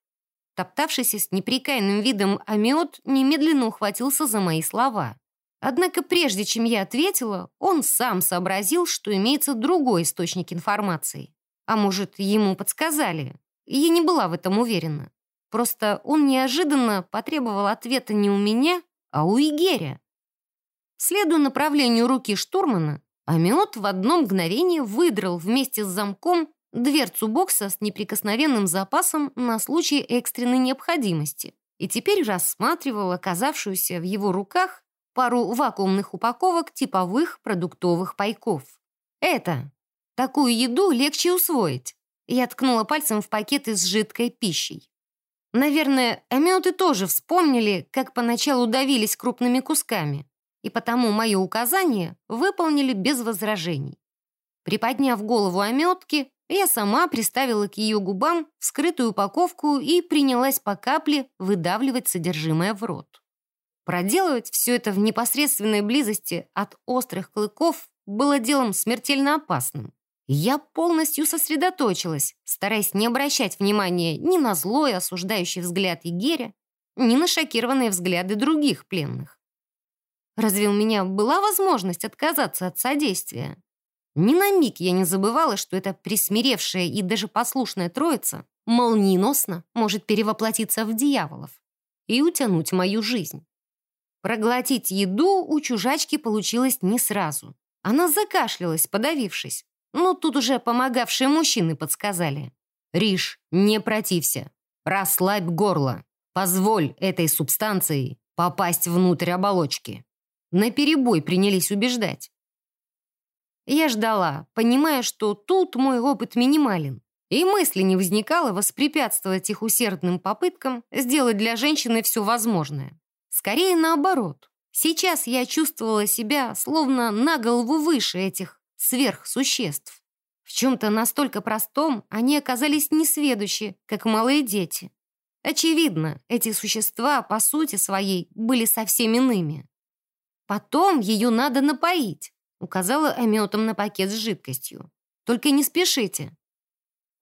Топтавшийся с неприкаянным видом Амиот немедленно ухватился за мои слова. Однако прежде чем я ответила, он сам сообразил, что имеется другой источник информации. А может, ему подсказали. Я не была в этом уверена. Просто он неожиданно потребовал ответа не у меня, а у Игеря. Следуя направлению руки штурмана, Амиот в одно мгновение выдрал вместе с замком дверцу бокса с неприкосновенным запасом на случай экстренной необходимости и теперь рассматривал оказавшуюся в его руках пару вакуумных упаковок типовых продуктовых пайков. «Это! Такую еду легче усвоить!» Я ткнула пальцем в пакеты с жидкой пищей. Наверное, амиоты тоже вспомнили, как поначалу давились крупными кусками и потому мое указание выполнили без возражений. Приподняв голову ометки, я сама приставила к ее губам вскрытую упаковку и принялась по капле выдавливать содержимое в рот. Проделывать все это в непосредственной близости от острых клыков было делом смертельно опасным. Я полностью сосредоточилась, стараясь не обращать внимания ни на злой осуждающий взгляд Игеря, ни на шокированные взгляды других пленных. Разве у меня была возможность отказаться от содействия? Ни на миг я не забывала, что эта присмиревшая и даже послушная троица молниеносно может перевоплотиться в дьяволов и утянуть мою жизнь. Проглотить еду у чужачки получилось не сразу. Она закашлялась, подавившись. Но тут уже помогавшие мужчины подсказали. «Риш, не протився. Расслабь горло. Позволь этой субстанции попасть внутрь оболочки». На перебой принялись убеждать. Я ждала, понимая, что тут мой опыт минимален, и мысли не возникало воспрепятствовать их усердным попыткам сделать для женщины все возможное. Скорее наоборот. Сейчас я чувствовала себя словно на голову выше этих сверхсуществ. В чем-то настолько простом они оказались несведущи, как малые дети. Очевидно, эти существа по сути своей были совсем иными. Потом ее надо напоить», — указала ометом на пакет с жидкостью. «Только не спешите».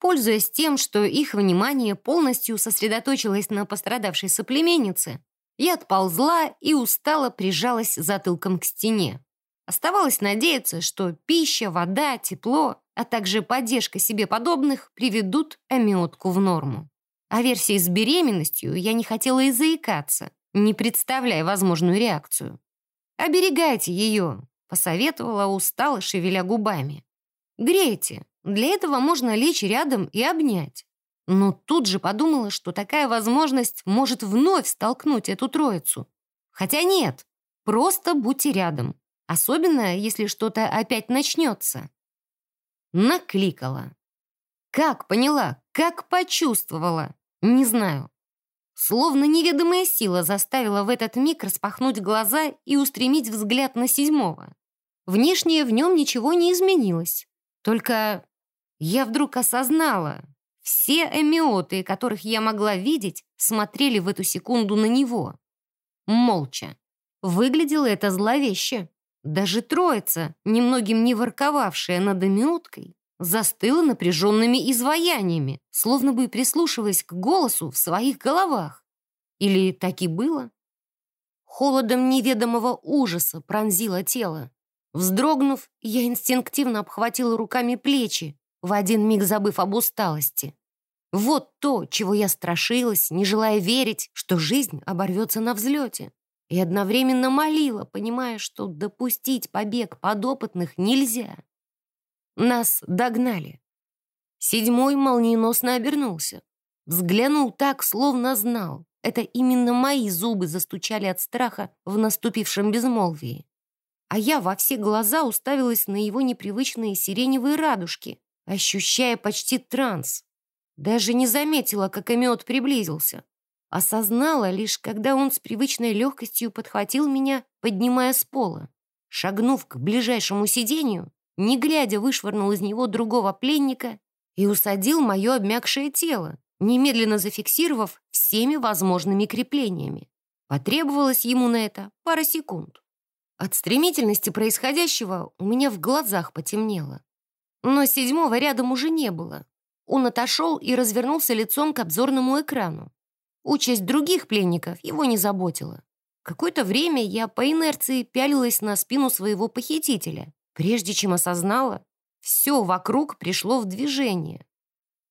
Пользуясь тем, что их внимание полностью сосредоточилось на пострадавшей соплеменнице, я отползла и устало прижалась затылком к стене. Оставалось надеяться, что пища, вода, тепло, а также поддержка себе подобных приведут амиотку в норму. О версии с беременностью я не хотела и заикаться, не представляя возможную реакцию. «Оберегайте ее», — посоветовала устало, шевеля губами. «Грейте. Для этого можно лечь рядом и обнять». Но тут же подумала, что такая возможность может вновь столкнуть эту троицу. Хотя нет, просто будьте рядом. Особенно, если что-то опять начнется. Накликала. Как поняла, как почувствовала, не знаю. Словно неведомая сила заставила в этот миг распахнуть глаза и устремить взгляд на седьмого. Внешне в нем ничего не изменилось. Только я вдруг осознала, все эмиоты, которых я могла видеть, смотрели в эту секунду на него. Молча. Выглядело это зловеще. Даже троица, немногим не ворковавшая над эмиоткой, застыла напряженными изваяниями, словно бы прислушиваясь к голосу в своих головах. Или так и было? Холодом неведомого ужаса пронзило тело. Вздрогнув, я инстинктивно обхватила руками плечи, в один миг забыв об усталости. Вот то, чего я страшилась, не желая верить, что жизнь оборвется на взлете. И одновременно молила, понимая, что допустить побег подопытных нельзя. Нас догнали. Седьмой молниеносно обернулся. Взглянул так, словно знал. Это именно мои зубы застучали от страха в наступившем безмолвии. А я во все глаза уставилась на его непривычные сиреневые радужки, ощущая почти транс. Даже не заметила, как Эмиот приблизился. Осознала лишь, когда он с привычной легкостью подхватил меня, поднимая с пола. Шагнув к ближайшему сиденью, не глядя вышвырнул из него другого пленника и усадил мое обмякшее тело, немедленно зафиксировав всеми возможными креплениями. Потребовалось ему на это пара секунд. От стремительности происходящего у меня в глазах потемнело. Но седьмого рядом уже не было. Он отошел и развернулся лицом к обзорному экрану. Участь других пленников его не заботила. Какое-то время я по инерции пялилась на спину своего похитителя, прежде чем осознала, все вокруг пришло в движение.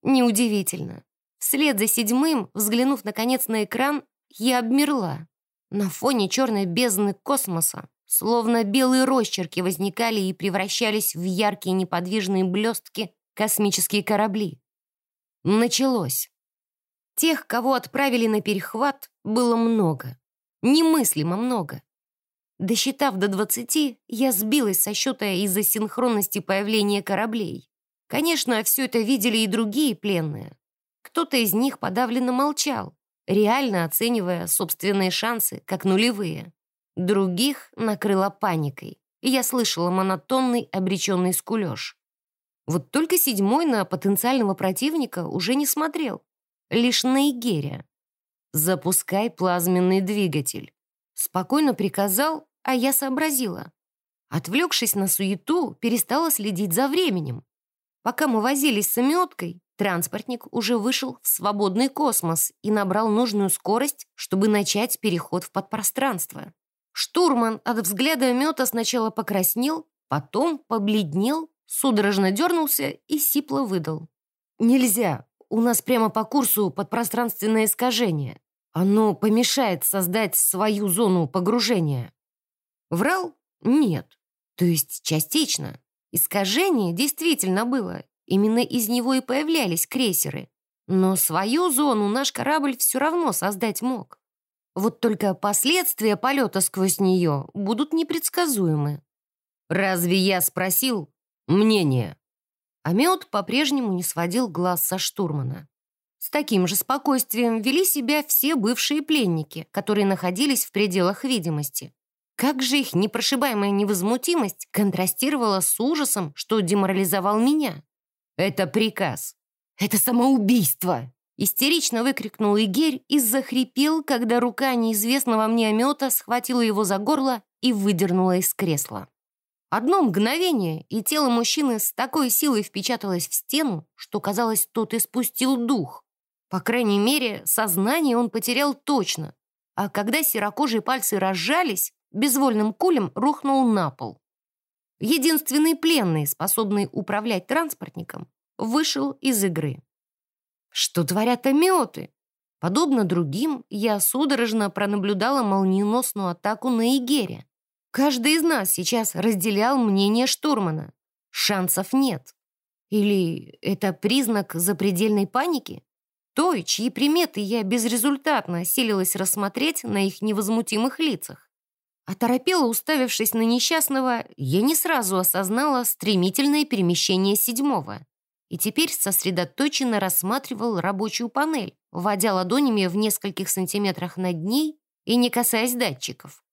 Неудивительно. Вслед за седьмым, взглянув наконец на экран, я обмерла. На фоне черной бездны космоса, словно белые росчерки возникали и превращались в яркие неподвижные блестки космические корабли. Началось. Тех, кого отправили на перехват, было много. Немыслимо много. Досчитав до двадцати, я сбилась со счета из-за синхронности появления кораблей. Конечно, все это видели и другие пленные. Кто-то из них подавленно молчал, реально оценивая собственные шансы как нулевые. Других накрыла паникой, и я слышала монотонный обреченный скулеж. Вот только седьмой на потенциального противника уже не смотрел, лишь на Игерия. «Запускай плазменный двигатель», — спокойно приказал а я сообразила. Отвлекшись на суету, перестала следить за временем. Пока мы возились с ометкой, транспортник уже вышел в свободный космос и набрал нужную скорость, чтобы начать переход в подпространство. Штурман от взгляда мета сначала покраснел, потом побледнел, судорожно дернулся и сипло выдал. «Нельзя, у нас прямо по курсу подпространственное искажение. Оно помешает создать свою зону погружения». Врал? Нет. То есть частично. Искажение действительно было. Именно из него и появлялись крейсеры. Но свою зону наш корабль все равно создать мог. Вот только последствия полета сквозь нее будут непредсказуемы. «Разве я спросил мнение?» Амет по-прежнему не сводил глаз со штурмана. С таким же спокойствием вели себя все бывшие пленники, которые находились в пределах видимости. Как же их непрошибаемая невозмутимость контрастировала с ужасом, что деморализовал меня. «Это приказ». «Это самоубийство!» Истерично выкрикнул Игерь и захрипел, когда рука неизвестного мне омета схватила его за горло и выдернула из кресла. Одно мгновение, и тело мужчины с такой силой впечаталось в стену, что, казалось, тот испустил дух. По крайней мере, сознание он потерял точно. А когда серокожие пальцы разжались, безвольным кулем рухнул на пол. Единственный пленный, способный управлять транспортником, вышел из игры. Что творят омеоты? Подобно другим, я судорожно пронаблюдала молниеносную атаку на Игере. Каждый из нас сейчас разделял мнение штурмана. Шансов нет. Или это признак запредельной паники? Той, чьи приметы я безрезультатно осилилась рассмотреть на их невозмутимых лицах. Оторопела, уставившись на несчастного, я не сразу осознала стремительное перемещение седьмого и теперь сосредоточенно рассматривал рабочую панель, вводя ладонями в нескольких сантиметрах над ней и не касаясь датчиков.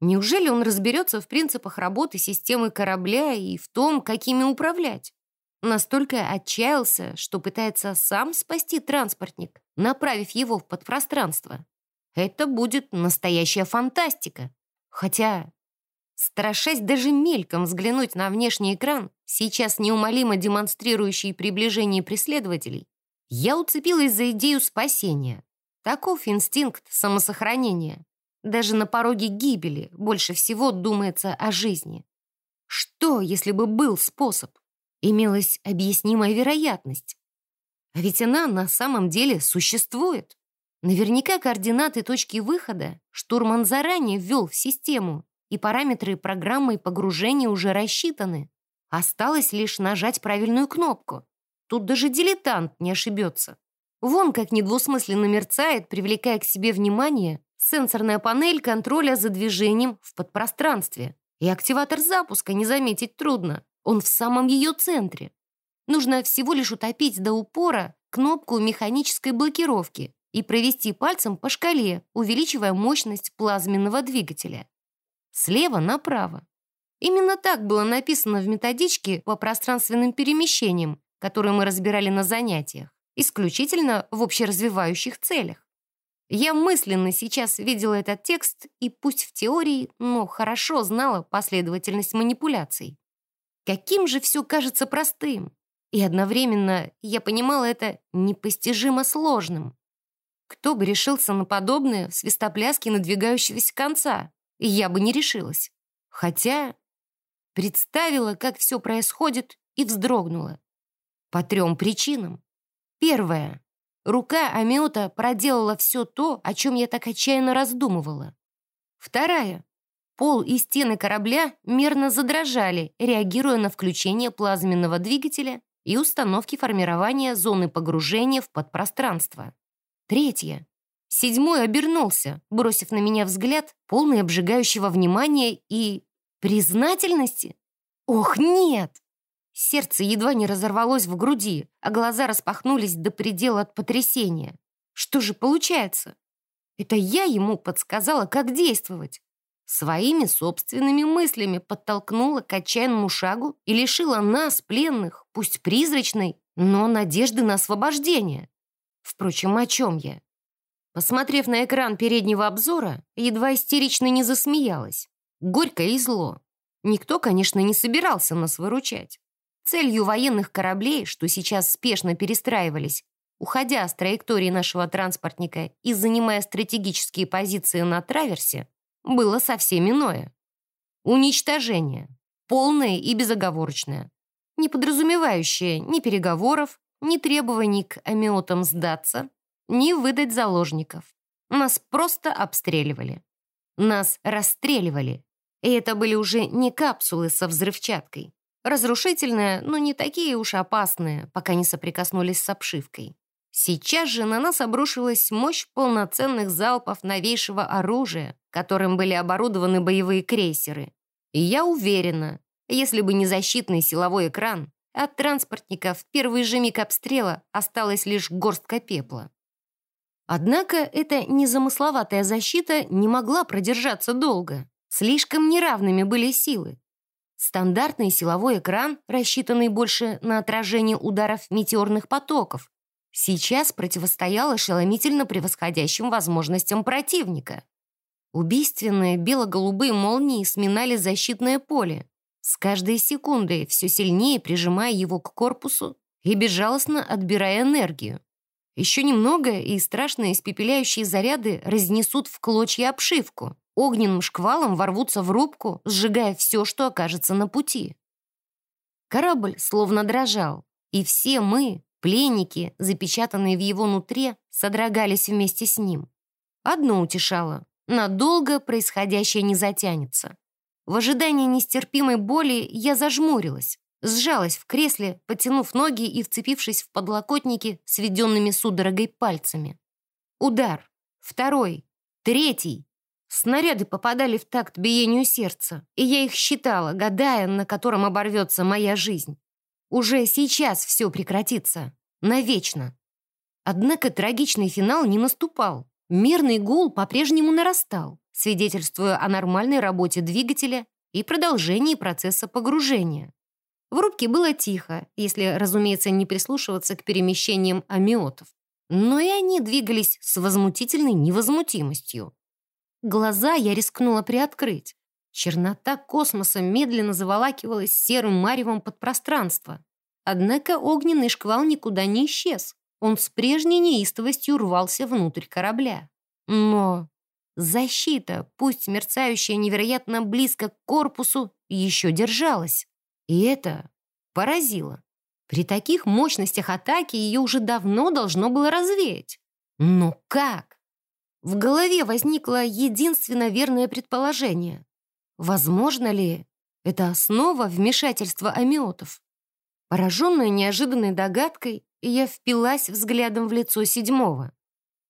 Неужели он разберется в принципах работы системы корабля и в том, какими управлять? Настолько отчаялся, что пытается сам спасти транспортник, направив его в подпространство. Это будет настоящая фантастика. Хотя, страшась даже мельком взглянуть на внешний экран, сейчас неумолимо демонстрирующий приближение преследователей, я уцепилась за идею спасения. Таков инстинкт самосохранения. Даже на пороге гибели больше всего думается о жизни. Что, если бы был способ? Имелась объяснимая вероятность. А ведь она на самом деле существует. Наверняка координаты точки выхода штурман заранее ввел в систему, и параметры программы погружения уже рассчитаны. Осталось лишь нажать правильную кнопку. Тут даже дилетант не ошибется. Вон как недвусмысленно мерцает, привлекая к себе внимание, сенсорная панель контроля за движением в подпространстве. И активатор запуска не заметить трудно. Он в самом ее центре. Нужно всего лишь утопить до упора кнопку механической блокировки и провести пальцем по шкале, увеличивая мощность плазменного двигателя. Слева направо. Именно так было написано в методичке по пространственным перемещениям, которую мы разбирали на занятиях, исключительно в общеразвивающих целях. Я мысленно сейчас видела этот текст и пусть в теории, но хорошо знала последовательность манипуляций. Каким же все кажется простым. И одновременно я понимала это непостижимо сложным. Кто бы решился на подобное в свистопляске надвигающегося конца? Я бы не решилась. Хотя представила, как все происходит, и вздрогнула. По трем причинам. Первое. Рука Амиота проделала все то, о чем я так отчаянно раздумывала. Вторая. Пол и стены корабля мерно задрожали, реагируя на включение плазменного двигателя и установки формирования зоны погружения в подпространство. Третье. Седьмой обернулся, бросив на меня взгляд, полный обжигающего внимания и... признательности. Ох, нет! Сердце едва не разорвалось в груди, а глаза распахнулись до предела от потрясения. Что же получается? Это я ему подсказала, как действовать. Своими собственными мыслями подтолкнула к отчаянному шагу и лишила нас, пленных, пусть призрачной, но надежды на освобождение. Впрочем, о чем я? Посмотрев на экран переднего обзора, едва истерично не засмеялась. Горько и зло. Никто, конечно, не собирался нас выручать. Целью военных кораблей, что сейчас спешно перестраивались, уходя с траектории нашего транспортника и занимая стратегические позиции на траверсе, было совсем иное. Уничтожение. Полное и безоговорочное. Не подразумевающее ни переговоров, ни требований к амиотам сдаться, ни выдать заложников. Нас просто обстреливали. Нас расстреливали. И это были уже не капсулы со взрывчаткой. Разрушительные, но не такие уж опасные, пока не соприкоснулись с обшивкой. Сейчас же на нас обрушилась мощь полноценных залпов новейшего оружия, которым были оборудованы боевые крейсеры. И я уверена, если бы не защитный силовой экран, от транспортника в первый же миг обстрела осталась лишь горстка пепла. Однако эта незамысловатая защита не могла продержаться долго. Слишком неравными были силы. Стандартный силовой экран, рассчитанный больше на отражение ударов метеорных потоков, сейчас противостоял ошеломительно превосходящим возможностям противника. Убийственные бело-голубые молнии сминали защитное поле, с каждой секундой все сильнее прижимая его к корпусу и безжалостно отбирая энергию. Еще немного, и страшные испепеляющие заряды разнесут в клочья обшивку огненным шквалом ворвутся в рубку, сжигая все, что окажется на пути. Корабль словно дрожал, и все мы, пленники, запечатанные в его нутре, содрогались вместе с ним. Одно утешало — надолго происходящее не затянется. В ожидании нестерпимой боли я зажмурилась, сжалась в кресле, потянув ноги и вцепившись в подлокотники сведенными судорогой пальцами. Удар. Второй. Третий. Снаряды попадали в такт биению сердца, и я их считала, гадая, на котором оборвется моя жизнь. Уже сейчас все прекратится. Навечно. Однако трагичный финал не наступал. Мирный гул по-прежнему нарастал, свидетельствуя о нормальной работе двигателя и продолжении процесса погружения. В рубке было тихо, если, разумеется, не прислушиваться к перемещениям амиотов. Но и они двигались с возмутительной невозмутимостью. Глаза я рискнула приоткрыть. Чернота космоса медленно заволакивалась серым маревом под пространство. Однако огненный шквал никуда не исчез. Он с прежней неистовостью рвался внутрь корабля. Но защита, пусть мерцающая невероятно близко к корпусу, еще держалась. И это поразило. При таких мощностях атаки ее уже давно должно было развеять. Но как? В голове возникло единственно верное предположение. Возможно ли это основа вмешательства амиотов? Пораженная неожиданной догадкой, я впилась взглядом в лицо седьмого.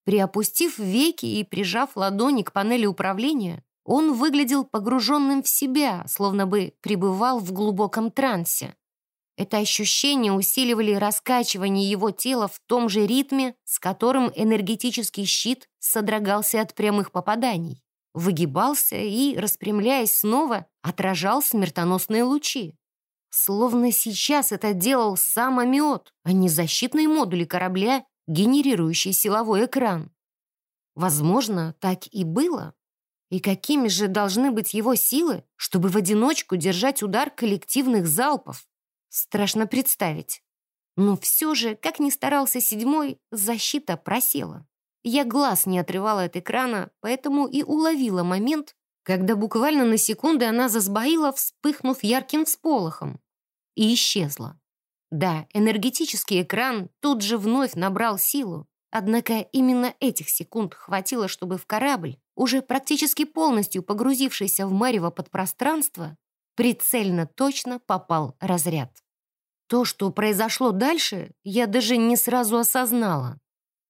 Приопустив веки и прижав ладони к панели управления, он выглядел погруженным в себя, словно бы пребывал в глубоком трансе. Это ощущение усиливали раскачивание его тела в том же ритме, с которым энергетический щит содрогался от прямых попаданий, выгибался и, распрямляясь снова, отражал смертоносные лучи. Словно сейчас это делал сам амиот, а не защитные модули корабля, генерирующий силовой экран. Возможно, так и было. И какими же должны быть его силы, чтобы в одиночку держать удар коллективных залпов? Страшно представить. Но все же, как ни старался седьмой, защита просела. Я глаз не отрывала от экрана, поэтому и уловила момент, когда буквально на секунды она засбоила, вспыхнув ярким всполохом. И исчезла. Да, энергетический экран тут же вновь набрал силу, однако именно этих секунд хватило, чтобы в корабль, уже практически полностью погрузившийся в марево подпространство, прицельно точно попал разряд. То, что произошло дальше, я даже не сразу осознала.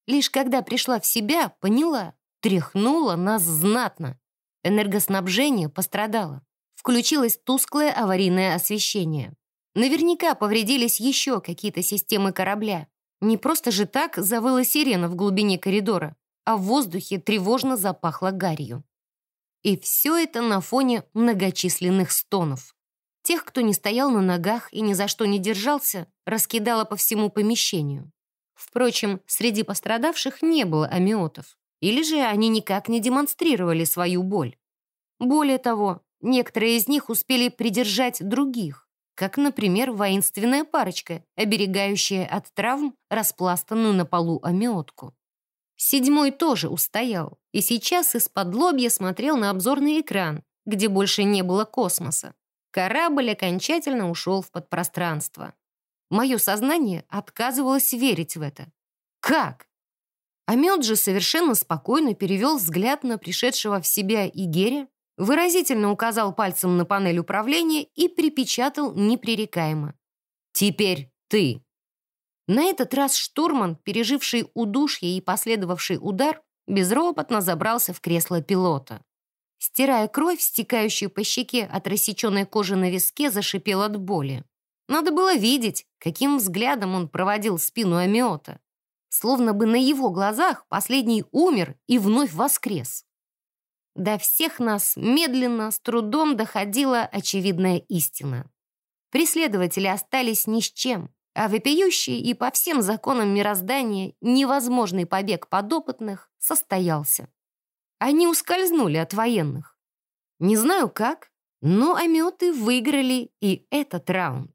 Лишь когда пришла в себя, поняла, тряхнула нас знатно. Энергоснабжение пострадало. Включилось тусклое аварийное освещение. Наверняка повредились еще какие-то системы корабля. Не просто же так завыла сирена в глубине коридора, а в воздухе тревожно запахло гарью. И все это на фоне многочисленных стонов. Тех, кто не стоял на ногах и ни за что не держался, раскидало по всему помещению. Впрочем, среди пострадавших не было амиотов. Или же они никак не демонстрировали свою боль. Более того, некоторые из них успели придержать других, как, например, воинственная парочка, оберегающая от травм распластанную на полу амиотку. Седьмой тоже устоял, и сейчас из-под лобья смотрел на обзорный экран, где больше не было космоса. Корабль окончательно ушел в подпространство. Мое сознание отказывалось верить в это. Как? Амет же совершенно спокойно перевел взгляд на пришедшего в себя Игеря, выразительно указал пальцем на панель управления и припечатал непререкаемо. «Теперь ты». На этот раз штурман, переживший удушье и последовавший удар, безропотно забрался в кресло пилота. Стирая кровь, стекающую по щеке от рассеченной кожи на виске, зашипел от боли. Надо было видеть, каким взглядом он проводил спину Амиота. Словно бы на его глазах последний умер и вновь воскрес. До всех нас медленно, с трудом доходила очевидная истина. Преследователи остались ни с чем, а вопиющий и по всем законам мироздания невозможный побег подопытных состоялся. Они ускользнули от военных. Не знаю как, но ометы выиграли и этот раунд.